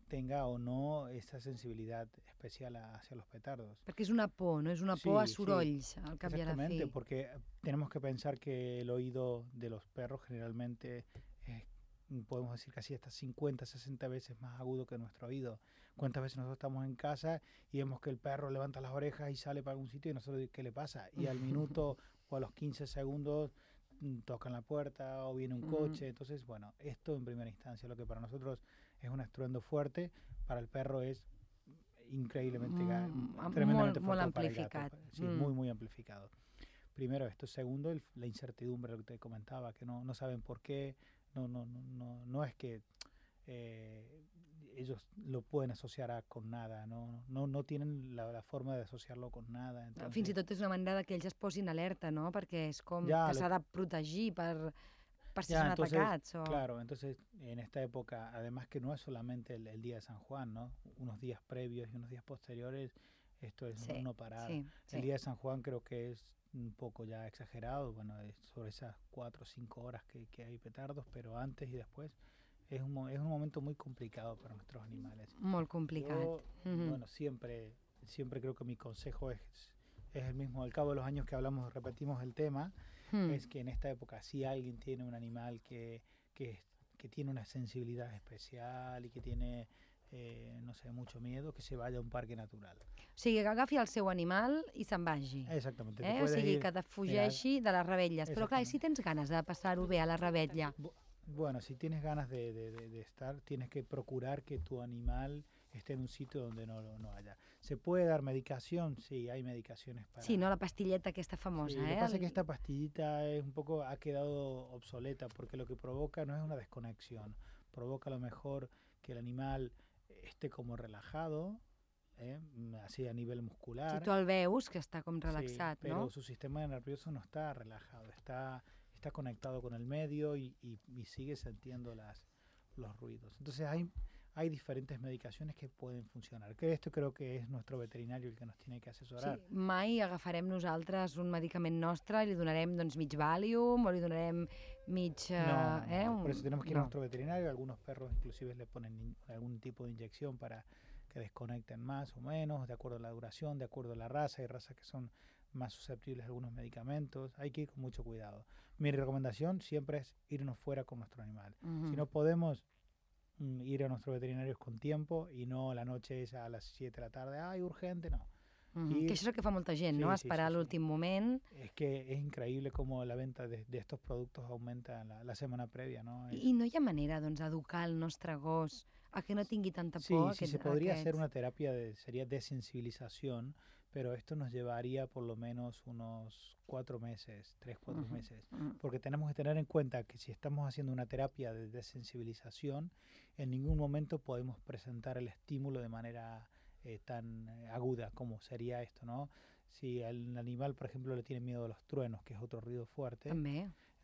Speaker 3: tenga o no esa sensibilidad especial hacia los petardos.
Speaker 1: Porque es una po, ¿no? Es una po a sorolls, sí, al a la fi.
Speaker 3: porque tenemos que pensar que el oído de los perros generalmente podemos decir casi hasta 50, 60 veces más agudo que nuestro oído. ¿Cuántas veces nosotros estamos en casa y vemos que el perro levanta las orejas y sale para algún sitio y nosotros qué le pasa? Y al minuto o a los 15 segundos mm, tocan la puerta o viene un coche. Entonces, bueno, esto en primera instancia, lo que para nosotros es un estruendo fuerte, para el perro es increíblemente, mm, tremendamente
Speaker 1: muy, fuerte muy amplificado.
Speaker 3: Sí, mm. muy, muy amplificado. Primero esto. Segundo, el, la incertidumbre, lo que te comentaba, que no, no saben por qué. No, no, no, no, no es que eh, ellos lo pueden asociar a, con nada, no, no, no tienen la, la forma de asociarlo con nada.
Speaker 1: Entonces... Fins i tot és una manera que ells es posin alerta, no? Perquè és com ja, que s'ha de protegir per para
Speaker 3: ya, entonces, atacados. O... Claro, entonces en esta época, además que no es solamente el, el, día de San Juan, ¿no? Unos días previos y unos días posteriores, esto es sí, uno parado. Sí, el día de San Juan creo que es un poco ya exagerado, bueno, sobre esas cuatro o cinco horas que, que hay petardos, pero antes y después es un, es un momento muy complicado para nuestros animales.
Speaker 1: Muy complicado.
Speaker 3: Yo, uh -huh. Bueno, siempre, siempre creo que mi consejo es, es el mismo. Al cabo de los años que hablamos, repetimos el tema, hmm. es que en esta época si alguien tiene un animal que, que, que tiene una sensibilidad especial y que tiene eh, no sé, mucho miedo, que se vaya a un parque natural.
Speaker 1: O sigui, que agafi el seu animal i se'n vagi.
Speaker 3: Exactament.
Speaker 1: Eh? O sigui, ir, que defugeixi de les rebelles. Però clar, si tens ganes de passar-ho bé a la rebetlla?
Speaker 3: Bueno, si tienes ganas de, de, de, de, estar, tienes que procurar que tu animal esté en un sitio donde no, no haya. ¿Se puede dar medicación? Sí, hay medicaciones para...
Speaker 1: Sí, ¿no? La pastilleta que está famosa, sí,
Speaker 3: ¿eh? Lo
Speaker 1: que
Speaker 3: pasa es que esta pastillita es un poco, ha quedado obsoleta porque lo que provoca no es una desconexión, provoca a lo mejor que el animal esté como relajado, eh? así a nivel muscular.
Speaker 1: Si el veus que está como relaxado,
Speaker 3: sí, pero
Speaker 1: ¿no?
Speaker 3: su sistema nervioso no está relajado, está, está conectado con el medio y, y, y sigue sintiendo las, los ruidos. Entonces hay hay diferentes medicaciones que pueden funcionar. Que esto creo que es nuestro veterinario el que nos tiene que asesorar.
Speaker 1: Sí, mai agafarem nosaltres un medicament nostre i li donarem doncs, mig Valium o li donarem mig...
Speaker 3: Uh, no, eh, un... por eso tenemos que ir no. a nuestro veterinario. Algunos perros inclusive le ponen algún tipo de inyección para que desconecten más o menos, de acuerdo a la duración, de acuerdo a la raza. Hay razas que son más susceptibles a algunos medicamentos. Hay que ir con mucho cuidado. Mi recomendación siempre es irnos fuera con nuestro animal. Uh -huh. Si no podemos ir a nuestros veterinarios con tiempo y no la noche es a las 7 de la tarde, ay, urgente, no.
Speaker 1: Mm -hmm. Que això és el que fa molta gent, sí, no? Esperar sí, sí, l'últim sí. moment.
Speaker 3: Es que es increíble cómo la venta de, de estos productos aumenta la, la setmana prèvia, no?
Speaker 1: I, I no hi ha manera, doncs, d'educar el nostre gos a que no tingui tanta por.
Speaker 3: Sí,
Speaker 1: aquest,
Speaker 3: sí, se podría aquest... hacer una terapia, de, sería desensibilización, pero esto nos llevaría por lo menos unos cuatro meses, tres, cuatro uh -huh, meses, -huh. porque tenemos que tener en cuenta que si estamos haciendo una terapia de desensibilización, en ningún momento podemos presentar el estímulo de manera eh, tan eh, aguda como sería esto, ¿no? Si el animal, por ejemplo, le tiene miedo a los truenos, que es otro ruido fuerte.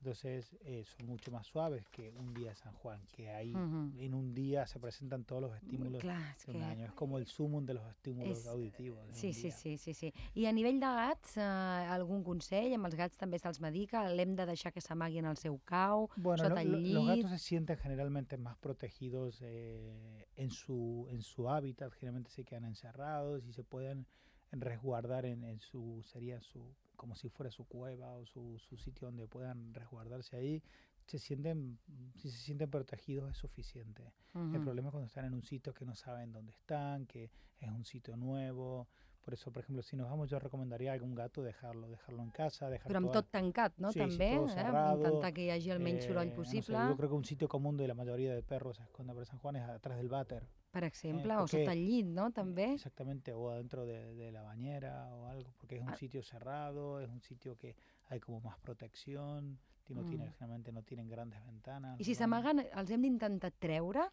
Speaker 3: Entonces eh, son mucho más suaves que un día de San Juan, que ahí uh -huh. en un día se presentan todos los estímulos
Speaker 1: Clar,
Speaker 3: de un año. Es como el sumum de los estímulos
Speaker 1: és...
Speaker 3: auditivos.
Speaker 1: Sí, sí, sí, sí, sí. I a nivell de gats, eh, algun consell? Amb els gats també se'ls medica? L'hem de deixar que s'amaguin al seu cau,
Speaker 3: bueno,
Speaker 1: sota el llit?
Speaker 3: Los gatos se sienten generalmente más protegidos eh, en, su, en su hábitat, generalmente se quedan encerrados y se pueden resguardar en, en su, sería su como si fuera su cueva o su, su, sitio donde puedan resguardarse ahí, se sienten, si se sienten protegidos es suficiente. Uh -huh. El problema es cuando están en un sitio que no saben dónde están, que es un sitio nuevo. Por eso, por ejemplo, si nos vamos, yo recomendaría a algún gato dejarlo, dejarlo en casa. Dejar
Speaker 1: Però amb tot tancat, no?
Speaker 3: Sí,
Speaker 1: També,
Speaker 3: sí,
Speaker 1: eh? intentar que hi hagi el menys soroll
Speaker 3: eh,
Speaker 1: possible.
Speaker 3: No sé, yo creo que un sitio común de la mayoría de perros esconde por San Juan es atrás del váter.
Speaker 1: Per exemple,
Speaker 3: eh,
Speaker 1: o sota el llit, no? També.
Speaker 3: Exactamente, o adentro de, de la bañera o algo, porque es un
Speaker 1: Ah.
Speaker 3: sitio cerrado, es un sitio que hay como más protección, y no tiene,
Speaker 1: Mm.
Speaker 3: generalmente no tienen grandes ventanas.
Speaker 1: I si s'amaguen, els hem d'intentar treure?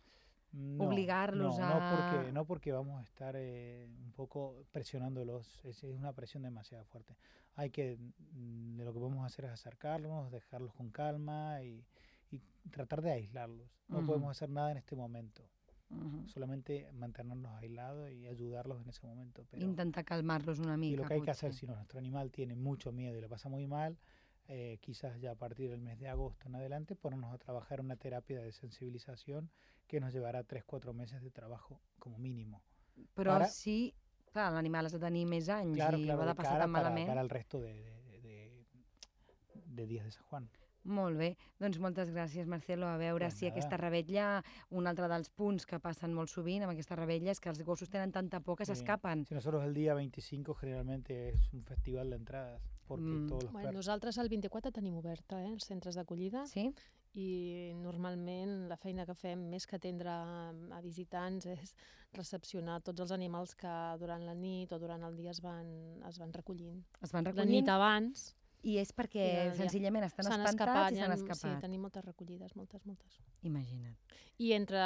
Speaker 3: no,
Speaker 1: obligarlos
Speaker 3: no,
Speaker 1: a-
Speaker 3: No porque, no porque vamos a estar eh, un poco presionándolos, es, es una presión demasiado fuerte. Hay que, mm, lo que podemos hacer es acercarlos, dejarlos con calma y, y tratar de aislarlos. No
Speaker 1: Ujú.
Speaker 3: podemos hacer nada en este momento,
Speaker 1: Uh
Speaker 3: solamente mantenernos aislados y ayudarlos en ese momento. Pero,
Speaker 1: Intentar calmar-los una
Speaker 3: y
Speaker 1: mica,
Speaker 3: lo que hay que hacer, si nuestro animal tiene mucho miedo y lo pasa muy mal, eh, quizás ya a partir del mes de agosto en adelante, ponernos a trabajar una terapia de sensibilización que nos llevará 3-4 meses de trabajo como mínimo.
Speaker 1: Però
Speaker 3: Ara-
Speaker 1: sí, clar, l'animal has de tenir més anys
Speaker 3: Claro,
Speaker 1: i
Speaker 3: claro,
Speaker 1: ho ha
Speaker 3: de
Speaker 1: passar tan
Speaker 3: para,
Speaker 1: malament.
Speaker 3: para el resto de, de, de- de días de San Juan.
Speaker 1: Molt bé, doncs moltes gràcies Marcelo. A veure si aquesta rebetlla, un altre dels punts que passen molt sovint amb aquesta rebetlla és que els gossos tenen tanta por que
Speaker 3: Sí.
Speaker 1: s'escapen.
Speaker 3: Si nosotros el día 25 generalmente es un festival de entradas, porque
Speaker 1: Mm.
Speaker 3: todos los
Speaker 4: Bueno, nosaltres el 24 tenim oberta, eh, els centres d'acollida,
Speaker 1: Sí?
Speaker 4: i normalment la feina que fem, més que atendre a visitants, és recepcionar tots els animals que durant la nit o durant el dia es van, es van recollint.
Speaker 1: Es van
Speaker 4: La
Speaker 1: recollint
Speaker 4: nit abans
Speaker 1: i és perquè
Speaker 4: I ja-
Speaker 1: senzillament estan
Speaker 4: s'han
Speaker 1: espantats
Speaker 4: escapat.
Speaker 1: i s'han
Speaker 4: ha-
Speaker 1: escapat.
Speaker 4: Sí, tenim moltes recollides, moltes, moltes.
Speaker 1: Imagina't.
Speaker 4: I entre,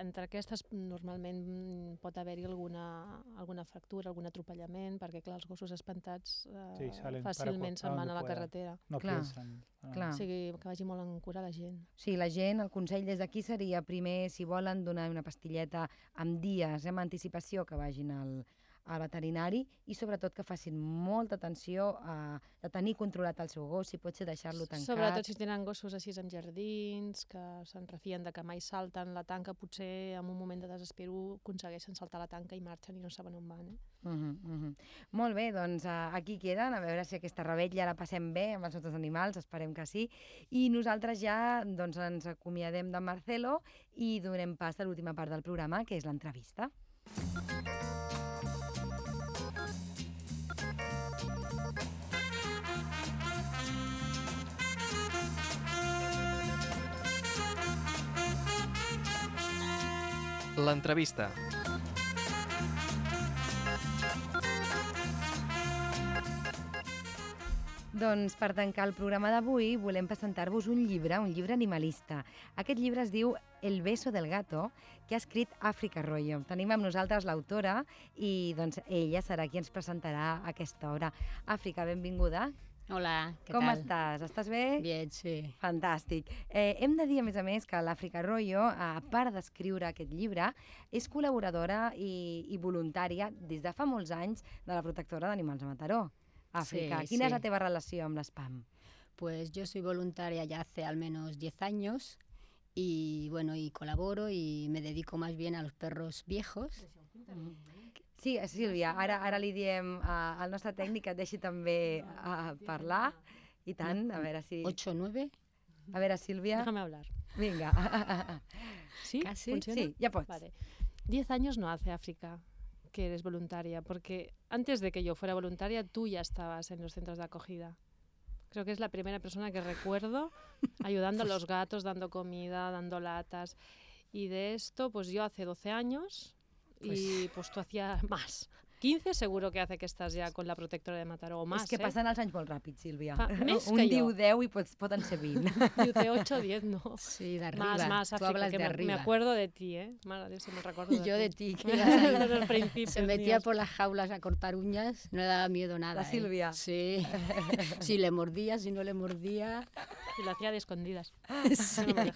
Speaker 4: entre aquestes normalment pot haver-hi alguna, alguna fractura, algun atropellament, perquè clar, els gossos espantats eh,
Speaker 3: Sí, salen
Speaker 4: fàcilment se'n van a la carretera.
Speaker 3: No
Speaker 1: Clar,
Speaker 3: piensan. ah,
Speaker 1: clar.
Speaker 4: O sigui, que vagi molt en cura la gent.
Speaker 1: Sí, la gent, el consell des d'aquí seria primer, si volen donar una pastilleta amb dies, eh, amb anticipació, que vagin al, al veterinari i sobretot que facin molta atenció a, a tenir controlat el seu gos, si pot ser deixar-lo tancat.
Speaker 4: Sobretot si tenen gossos així en jardins, que se'n refien de que mai salten la tanca, potser en un moment de desespero aconsegueixen saltar la tanca i marxen i no saben on van. Eh?
Speaker 1: Uh -huh, uh -huh. Molt bé, doncs uh, aquí queden, a veure si aquesta rebetlla la passem bé amb els nostres animals, esperem que sí. I nosaltres ja doncs, ens acomiadem de Marcelo i donem pas a l'última part del programa, que és l'entrevista.
Speaker 7: L'entrevista.
Speaker 1: Doncs per tancar el programa d'avui volem presentar-vos un llibre, un llibre animalista. Aquest llibre es diu El beso del gato, que ha escrit Àfrica Arroyo. Tenim amb nosaltres l'autora i doncs ella serà qui ens presentarà aquesta obra. Àfrica, benvinguda.
Speaker 8: Hola, ¿qué
Speaker 1: Com
Speaker 8: tal?
Speaker 1: estàs? Estàs bé?
Speaker 8: Bien, sí.
Speaker 1: Fantàstic. Eh, hem de dir, a més a més, que l'Àfrica Arroyo, a part d'escriure aquest llibre, és col·laboradora i, i voluntària des de fa molts anys de la protectora d'animals a Mataró. Àfrica,
Speaker 8: Sí,
Speaker 1: quina és
Speaker 8: sí.
Speaker 1: la teva relació amb l'espam?
Speaker 8: Pues yo soy voluntaria ya hace al menos 10 años y bueno, y colaboro y me dedico más bien a los perros viejos.
Speaker 1: Sí, Sílvia, ara, ara li diem uh, al nostre tècnic que et deixi també uh, parlar. I tant, a veure si...
Speaker 8: 8 o 9.
Speaker 1: A veure, Sílvia,
Speaker 4: Déjame hablar.
Speaker 1: vinga.
Speaker 4: ¿Sí?
Speaker 8: Casi,
Speaker 4: ¿Funciona?
Speaker 1: Sí, ja pots.
Speaker 4: Vale. Diez años no hace África que eres voluntaria, porque antes de que yo fuera voluntaria, tú ya estabas en los centros de acogida. Creo que es la primera persona que recuerdo ayudando a los gatos, dando comida, dando latas. Y de esto, pues yo hace 12 años y pues tú hacías más. 15 seguro que hace que estás ya con la protectora de Mataró o más,
Speaker 1: és que
Speaker 4: ¿eh?
Speaker 1: passen els anys molt ràpid, Sílvia.
Speaker 4: Fa més
Speaker 1: Un
Speaker 4: que
Speaker 1: diu
Speaker 4: jo.
Speaker 1: 10 i pots, poden ser 20.
Speaker 4: Yo de 8 10 no.
Speaker 8: Sí, de arriba.
Speaker 4: Más, más,
Speaker 8: Tú
Speaker 4: África,
Speaker 8: hablas
Speaker 4: que
Speaker 8: de
Speaker 4: me,
Speaker 8: arriba.
Speaker 4: me acuerdo de ti, ¿eh? Mare Dios, si me recuerdo
Speaker 8: Y yo de
Speaker 4: ti.
Speaker 8: que.
Speaker 4: De los principios
Speaker 8: Se metía
Speaker 4: míos.
Speaker 8: por las jaulas a cortar uñas, no le daba miedo nada.
Speaker 1: La
Speaker 8: ¿eh?
Speaker 1: Silvia.
Speaker 8: Sí. si le mordía, si no le mordía.
Speaker 4: Y lo hacía de escondidas.
Speaker 8: Sí,
Speaker 4: No me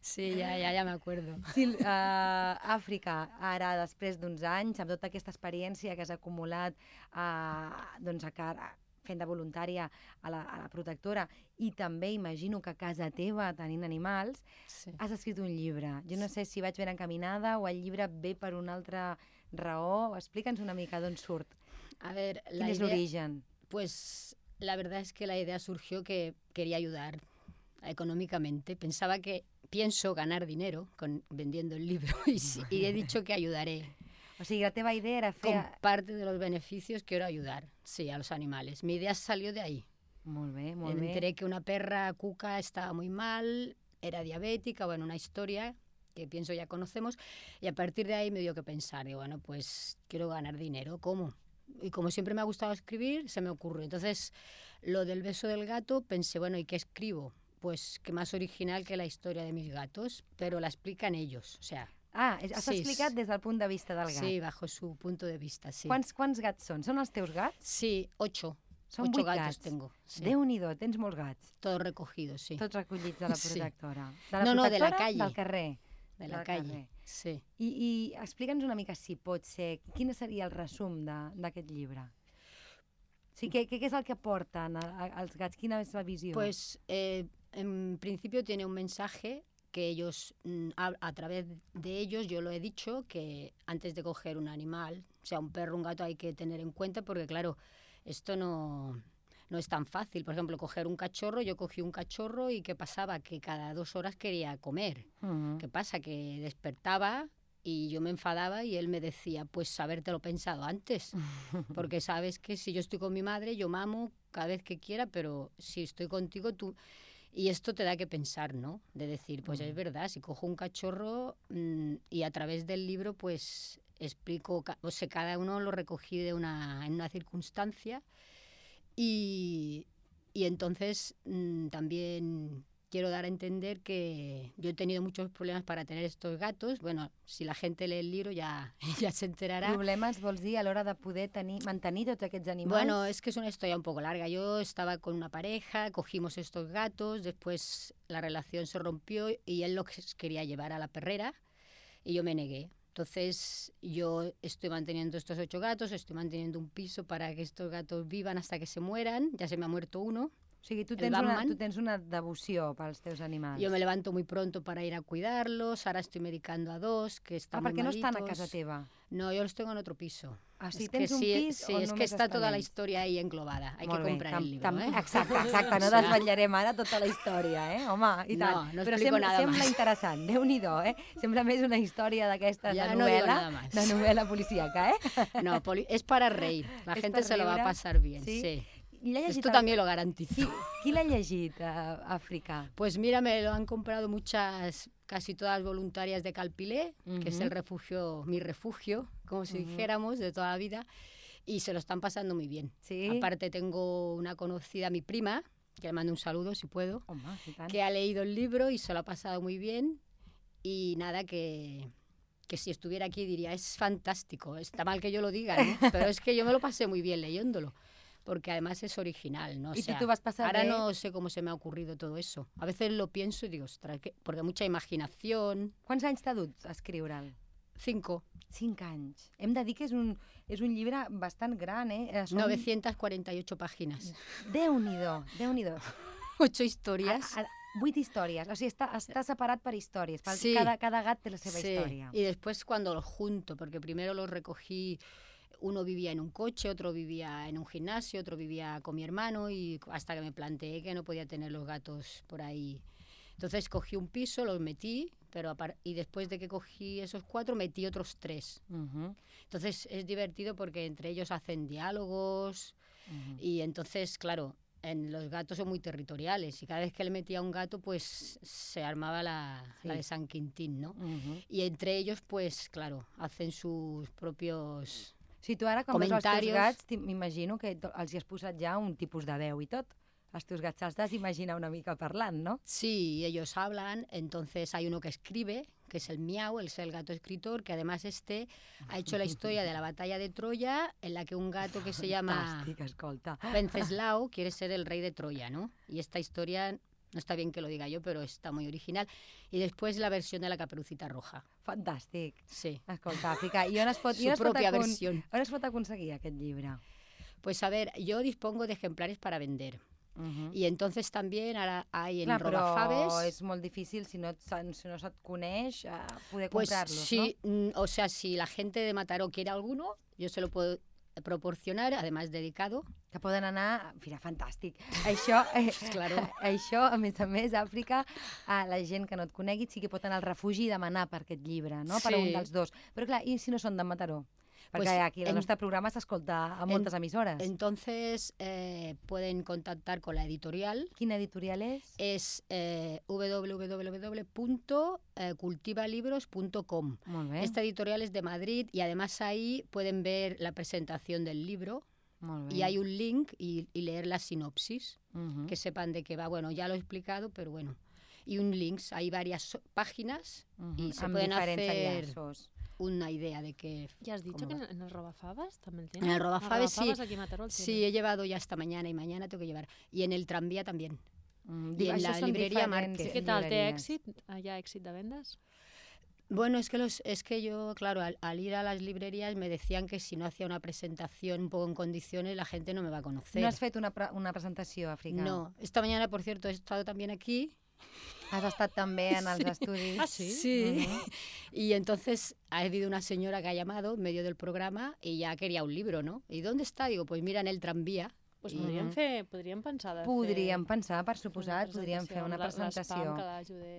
Speaker 8: sí ja, ja, ja m'acuerdo.
Speaker 1: Sí, uh, Àfrica, ara, després d'uns anys, amb tota aquesta experiència que has acumulat uh, doncs a cara, fent de voluntària a la, a la protectora i també imagino que a casa teva, tenint animals,
Speaker 8: Sí.
Speaker 1: has escrit un llibre. Jo no sé si vaig ben encaminada o el llibre ve per una altra raó. Explica'ns una mica d'on surt.
Speaker 8: A ver,
Speaker 1: Quin
Speaker 8: la
Speaker 1: és
Speaker 8: idea,
Speaker 1: l'origen?
Speaker 8: pues la verdad es que la idea surgió que quería ayudar económicamente. Pensaba que pienso ganar dinero con, vendiendo el libro y, y he dicho que ayudaré.
Speaker 1: O sigui, la teva idea era fer...
Speaker 8: Con parte de los beneficios quiero ayudar, sí, a los animales. Mi idea salió de ahí.
Speaker 1: Molt bé, molt
Speaker 8: Me
Speaker 1: bé.
Speaker 8: enteré que una perra cuca estaba muy mal, era diabética, bueno, una historia que pienso ya conocemos, y a partir de ahí me dio que pensar, digo, bueno, pues quiero ganar dinero, ¿cómo? Y como siempre me ha gustado escribir, se me ocurrió. Entonces, lo del beso del gato, pensé, bueno, ¿y qué escribo? Pues que más original que la historia de mis gatos, pero la explican ellos, o sea,
Speaker 1: Ah, has
Speaker 8: Sí,
Speaker 1: explicat des del punt de vista del gat.
Speaker 8: sí, bajo su punto de vista, sí.
Speaker 1: Quants, quants gats són? Són els teus gats?
Speaker 8: Sí, ocho.
Speaker 1: Són
Speaker 8: ocho
Speaker 1: vuit
Speaker 8: gatos
Speaker 1: gats.
Speaker 8: tengo. Sí.
Speaker 1: Déu-n'hi-do, tens molts gats.
Speaker 8: Todos recogidos, sí.
Speaker 1: Tots recollits de la
Speaker 8: Sí.
Speaker 1: protectora. De la
Speaker 8: No, no, de la calle.
Speaker 1: Del carrer.
Speaker 8: De la
Speaker 1: del
Speaker 8: calle.
Speaker 1: carrer.
Speaker 8: Sí.
Speaker 1: I, i explica'ns una mica, si pot ser, quin seria el resum de- d'aquest llibre? O sigui, què, què, què és el que aporten a, a, als gats? Quina és la visió?
Speaker 8: Pues eh, en principio tiene un mensaje que ellos, mm, a, a través de ellos, yo lo he dicho, que antes de coger un animal, sea un perro, un gato, hay que tener en cuenta, porque claro, esto no, no es tan fácil. Por ejemplo, coger un cachorro, yo cogí un cachorro y ¿qué pasaba? Que cada dos horas quería comer.
Speaker 1: Mhm.
Speaker 8: ¿Qué pasa? Que despertaba y yo me enfadava y él me decía, pues habértelo pensado antes, porque sabes que si yo estoy con mi madre, yo mamo cada vez que quiera, pero si estoy contigo, tú... Y esto te da que pensar, ¿no? De decir, pues es verdad, si cojo un cachorro mm, y a través del libro, pues explico, o sea, cada uno lo recogí de una, en una circunstancia y, y entonces mm, también quiero dar a entender que yo he tenido muchos problemas para tener estos gatos. Bueno, si la gente lee el libro ya, ya se enterará.
Speaker 1: Problemes, vols dir, a l'hora de poder tenir, mantenir tots aquests animals?
Speaker 8: Bueno, es que es una historia un poco larga. Yo estaba con una pareja, cogimos estos gatos, después la relación se rompió y él los quería llevar a la perrera y yo me negué. Entonces yo estoy manteniendo estos ocho gatos, estoy manteniendo un piso para que estos gatos vivan hasta que se mueran. Ya se me ha muerto uno.
Speaker 1: O sigui, tu tens, una, tu tens una devoció pels teus animals.
Speaker 8: Yo me levanto muy pronto para ir a cuidarlos. Ahora estoy medicando a dos que
Speaker 1: ah,
Speaker 8: están
Speaker 1: per
Speaker 8: muy
Speaker 1: què no estan a
Speaker 8: malitos.
Speaker 1: casa teva?
Speaker 8: No, yo los tengo en otro piso.
Speaker 1: Ah, sí,
Speaker 8: es que
Speaker 1: tens un
Speaker 8: sí,
Speaker 1: pis
Speaker 8: sí, es que
Speaker 1: estan
Speaker 8: toda la
Speaker 1: ells?
Speaker 8: historia ahí englobada. Hay
Speaker 1: Molt
Speaker 8: que
Speaker 1: bé,
Speaker 8: comprar
Speaker 1: tam-
Speaker 8: el libro,
Speaker 1: tam-
Speaker 8: ¿eh?
Speaker 1: Exacte, exacte, no
Speaker 8: O sea,
Speaker 1: desvetllarem ara tota la història, eh? Home, i
Speaker 8: No,
Speaker 1: tant.
Speaker 8: no
Speaker 1: Però
Speaker 8: explico
Speaker 1: sembla,
Speaker 8: nada
Speaker 1: sembla
Speaker 8: más.
Speaker 1: interessant, déu nhi eh? Sembla més una història d'aquestes
Speaker 8: Ya
Speaker 1: de
Speaker 8: no
Speaker 1: novel·la,
Speaker 8: más.
Speaker 1: de novel·la policíaca, eh?
Speaker 8: No, poli- es para reír. La
Speaker 1: Es
Speaker 8: gente se lo va a pasar bien,
Speaker 1: sí.
Speaker 8: sí.
Speaker 1: Llegit
Speaker 8: Esto también lo garantizo.
Speaker 1: Qui, qui l'ha llegit, a Àfrica?
Speaker 8: Pues mira, me lo han comprado muchas, casi todas voluntarias de Calpilé, que es el refugio, mi refugio, como si
Speaker 1: Ujú.
Speaker 8: dijéramos, de toda la vida, y se lo están pasando muy bien.
Speaker 1: Sí?
Speaker 8: Aparte tengo una conocida, mi prima, que le mando un saludo si puedo,
Speaker 1: i tant.
Speaker 8: que ha leído el libro y se lo ha pasado muy bien. Y nada, que, que si estuviera aquí diría, es fantástico. Está mal que yo lo diga, ¿no? pero es que yo me lo pasé muy bien leyéndolo. Porque además es original, ¿no? O sea,
Speaker 1: t'ho vas passar
Speaker 8: ahora
Speaker 1: bé?
Speaker 8: no sé cómo se me ha ocurrido todo eso. A veces lo pienso y digo, ostras, que- porque mucha imaginación.
Speaker 1: Quants anys t'ha dut escriure'l?
Speaker 8: Cinco,
Speaker 1: Cinc anys. Hem de dir que és un, és un llibre bastant gran, eh? Eh, Són...
Speaker 8: 948 páginas,
Speaker 1: Déu-n'hi-do, Déu-n'hi-do.
Speaker 8: ocho historias.
Speaker 1: A- a- Vuit històries, o sigui, està, està separat per històries. Per,
Speaker 8: Sí.
Speaker 1: cada, cada gat té la seva
Speaker 8: Sí,
Speaker 1: història.
Speaker 8: Y después cuando los junto, porque primero los recogí, uno vivía en un coche, otro vivía en un gimnasio, otro vivía con mi hermano y hasta que me planteé que no podía tener los gatos por ahí. Entonces cogí un piso, los metí, pero y después de que cogí esos cuatro metí otros tres.
Speaker 1: Uh -huh.
Speaker 8: Entonces es divertido porque entre ellos hacen diálogos
Speaker 1: Uh -huh.
Speaker 8: y entonces, claro, en los gatos son muy territoriales y cada vez que le metía un gato pues se armaba la, la de San Quintín, ¿no?
Speaker 1: Uh -huh.
Speaker 8: Y entre ellos, pues claro, hacen sus propios...
Speaker 1: Sigui, tu ara, veus els teus gats, m'imagino que els hi has posat ja un tipus de veu i tot. Els teus gats se'ls has d'imaginar una mica parlant, no?
Speaker 8: Sí, ellos hablan, entonces hay uno que escribe, que es el miau, es el gato escritor, que además este ha hecho la historia de la batalla de Troya, en la que un gato que se llama
Speaker 1: Fantàstic, escolta.
Speaker 8: Wenceslao quiere ser el rey de Troya, ¿no? Y esta historia No está bien que lo diga yo, pero está muy original. Y después la versión de la Caperucita Roja.
Speaker 1: Fantàstic.
Speaker 8: Sí.
Speaker 1: Escolta, Àfrica, i on es pot,
Speaker 8: Su
Speaker 1: i on es pot, acon- on es pot aconseguir aquest llibre?
Speaker 8: Pues a ver, yo dispongo de ejemplares para vender.
Speaker 1: Uh -huh.
Speaker 8: Y entonces también ahora hay en
Speaker 1: Clar, però
Speaker 8: Robafaves.
Speaker 1: és molt difícil, si no, si no se't coneix, uh, poder
Speaker 8: Pues
Speaker 1: comprar-los,
Speaker 8: sí, mm, o sea, si la gente de Mataró quiere alguno, yo se lo puedo proporcionar, además dedicado.
Speaker 1: Que poden anar... Mira, fantàstic. Això, eh,
Speaker 8: Claro.
Speaker 1: això, a més a més, Àfrica, a la gent que no et conegui sí que pot anar al refugi i demanar per aquest llibre, no? Per
Speaker 8: Sí.
Speaker 1: un dels dos. Però clar, i si no són de Mataró? Perquè
Speaker 8: Pues
Speaker 1: aquí el
Speaker 8: en-
Speaker 1: nostre programa s'escolta a moltes emisores.
Speaker 8: Entonces eh, pueden contactar con la editorial.
Speaker 1: Quina editorial és?
Speaker 8: Es eh, www.cultivalibros.com.
Speaker 1: Bé,
Speaker 8: Esta editorial es de Madrid y además ahí pueden ver la presentación del libro y hay un link y, y leer la sinopsis,
Speaker 1: Uh
Speaker 8: que sepan de qué va. Bueno, ya lo he explicado, pero bueno. Y un link, hay varias páginas y se
Speaker 1: amb
Speaker 8: pueden hacer
Speaker 1: enllaços.
Speaker 8: Una idea de qué...
Speaker 4: ¿Ya has dicho
Speaker 8: ¿Cómo
Speaker 4: que
Speaker 8: va?
Speaker 4: en, en el Robafaves también
Speaker 8: En
Speaker 4: tiene?
Speaker 8: el Robafaves sí,
Speaker 4: aquí en
Speaker 8: sí, he llevado ya hasta mañana y mañana tengo que llevar. Y en el tranvía también.
Speaker 1: Mm,
Speaker 8: I en
Speaker 1: això
Speaker 8: la
Speaker 1: són
Speaker 8: libreria
Speaker 1: diferents
Speaker 8: Márquez.
Speaker 4: ¿Qué tal? ¿Te èxit? ¿Allá éxito de vendas?
Speaker 8: Bueno, es que, los, es que yo, claro, al, al ir a las librerías me decían que si no hacía una presentación un poco en condiciones, la gente no me va a conocer.
Speaker 1: No has fet una, una presentació africana?
Speaker 8: No. Esta mañana, por cierto, he estado también aquí.
Speaker 1: Has estat també en els
Speaker 8: Sí.
Speaker 1: estudis?
Speaker 4: Ah, sí?
Speaker 8: Sí.
Speaker 1: Mhm.
Speaker 8: Y entonces ha habido una señora que ha llamado en medio del programa y ya quería un libro, ¿no? ¿Y dónde está? Digo, pues mira en el tranvía.
Speaker 4: Pues
Speaker 8: I-
Speaker 4: podríem, fer, podríem pensar de
Speaker 1: Podríem
Speaker 4: fer
Speaker 1: pensar, per
Speaker 4: una
Speaker 1: suposat, podríem fer una presentació.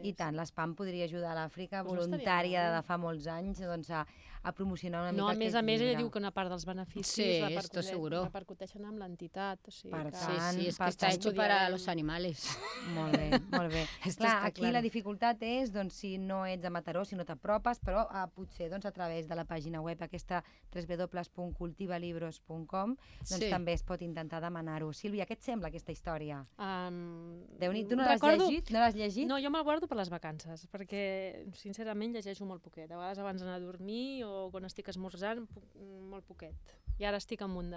Speaker 1: I tant, l'ESPAM podria ajudar a l'Àfrica,
Speaker 4: Pues
Speaker 1: voluntària de fa molts anys, doncs, a, a promocionar una
Speaker 4: No,
Speaker 1: mica
Speaker 4: a més a més,
Speaker 1: llibre.
Speaker 4: ella diu que una part dels beneficis
Speaker 8: Sí,
Speaker 4: repercute-
Speaker 8: esto seguro.
Speaker 4: repercuteixen amb l'entitat. O sigui,
Speaker 1: Per
Speaker 4: que...
Speaker 8: Sí,
Speaker 1: tant,
Speaker 8: sí, es
Speaker 1: per
Speaker 8: que está
Speaker 1: tant,
Speaker 8: hecho para los animales.
Speaker 1: Molt bé, molt bé. Clar, aquí
Speaker 8: claro.
Speaker 1: la dificultat és, doncs, si no ets a Mataró, si no t'apropes, però uh, potser doncs, a través de la pàgina web aquesta www.cultivalibros.com doncs
Speaker 8: Sí.
Speaker 1: també es pot intentar demanar-ho. Sílvia, què et sembla aquesta història?
Speaker 4: Um,
Speaker 1: Déu-n'hi, tu no l'has
Speaker 4: recordo...
Speaker 1: llegit? No l'has llegit?
Speaker 4: No, jo me'l guardo per les vacances, perquè sincerament llegeixo molt poquet. A vegades abans d'anar a dormir o quan estic esmorzant, molt poquet. I ara estic amunt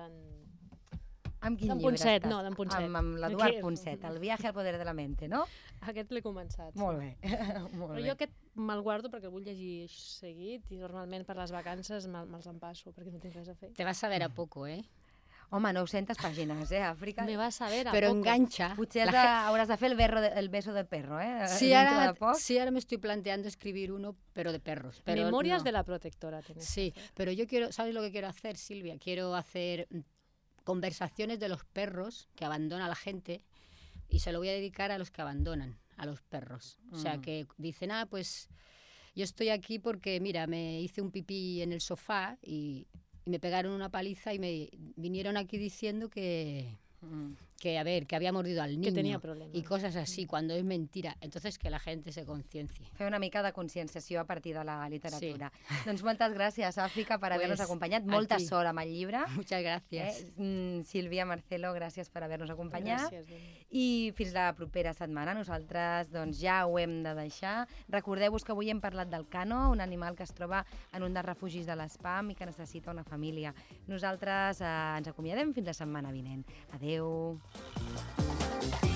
Speaker 1: Amb quin llibre
Speaker 4: Ponset,
Speaker 1: estàs?
Speaker 4: no, d'en Ponset.
Speaker 1: Amb, amb l'Eduard Ponset, El viaje al poder de la mente, no?
Speaker 4: Aquest l'he començat.
Speaker 1: Molt bé, molt
Speaker 4: Però
Speaker 1: bé.
Speaker 4: jo aquest me'l guardo perquè el vull llegir seguit i normalment per les vacances me- me'ls empasso perquè no tinc res a fer.
Speaker 8: Te vas a ver a poco, ¿eh?
Speaker 1: Home, 900 pàgines, eh, Àfrica?
Speaker 4: Me vas a ver a
Speaker 8: Pero
Speaker 4: poco.
Speaker 8: engancha.
Speaker 1: Potser has de, hauràs de fer el, berro de, el beso de perro, eh?
Speaker 8: Sí ahora, sí, me estoy planteando escribir uno, pero de perros. Pero
Speaker 4: Memorias
Speaker 8: no.
Speaker 4: de la protectora.
Speaker 8: Sí, pero yo quiero, ¿sabes lo que quiero hacer, Silvia? Quiero hacer conversaciones de los perros que abandona la gente y se lo voy a dedicar a los que abandonan, a los perros. O sea,
Speaker 1: Mm.
Speaker 8: que dicen, ah, pues yo estoy aquí porque, mira, me hice un pipí en el sofá y, y me pegaron una paliza y me vinieron aquí diciendo que,
Speaker 1: Mm.
Speaker 8: Que a ver, que había mordido al niño.
Speaker 4: Que tenía problemas.
Speaker 8: Y cosas así, cuando es mentira. Entonces, que la gente se conciencie.
Speaker 1: Fer una mica de conscienciació a partir de la literatura. Doncs moltes gràcies, Àfrica, per haver-nos
Speaker 8: Pues,
Speaker 1: acompanyat.
Speaker 8: a
Speaker 1: Molta
Speaker 8: ti.
Speaker 1: sort amb el llibre.
Speaker 8: Muchas gracias.
Speaker 1: Eh? Mm, Sílvia, Marcelo, gràcies per haver-nos acompanyat.
Speaker 4: Gràcies.
Speaker 1: I fins la propera setmana. Nosaltres doncs, ja ho hem de deixar. Recordeu-vos que avui hem parlat del cano, un animal que es troba en un dels refugis de l'espam i que necessita una família. Nosaltres eh, ens acomiadem fins la setmana vinent. Adeu. Música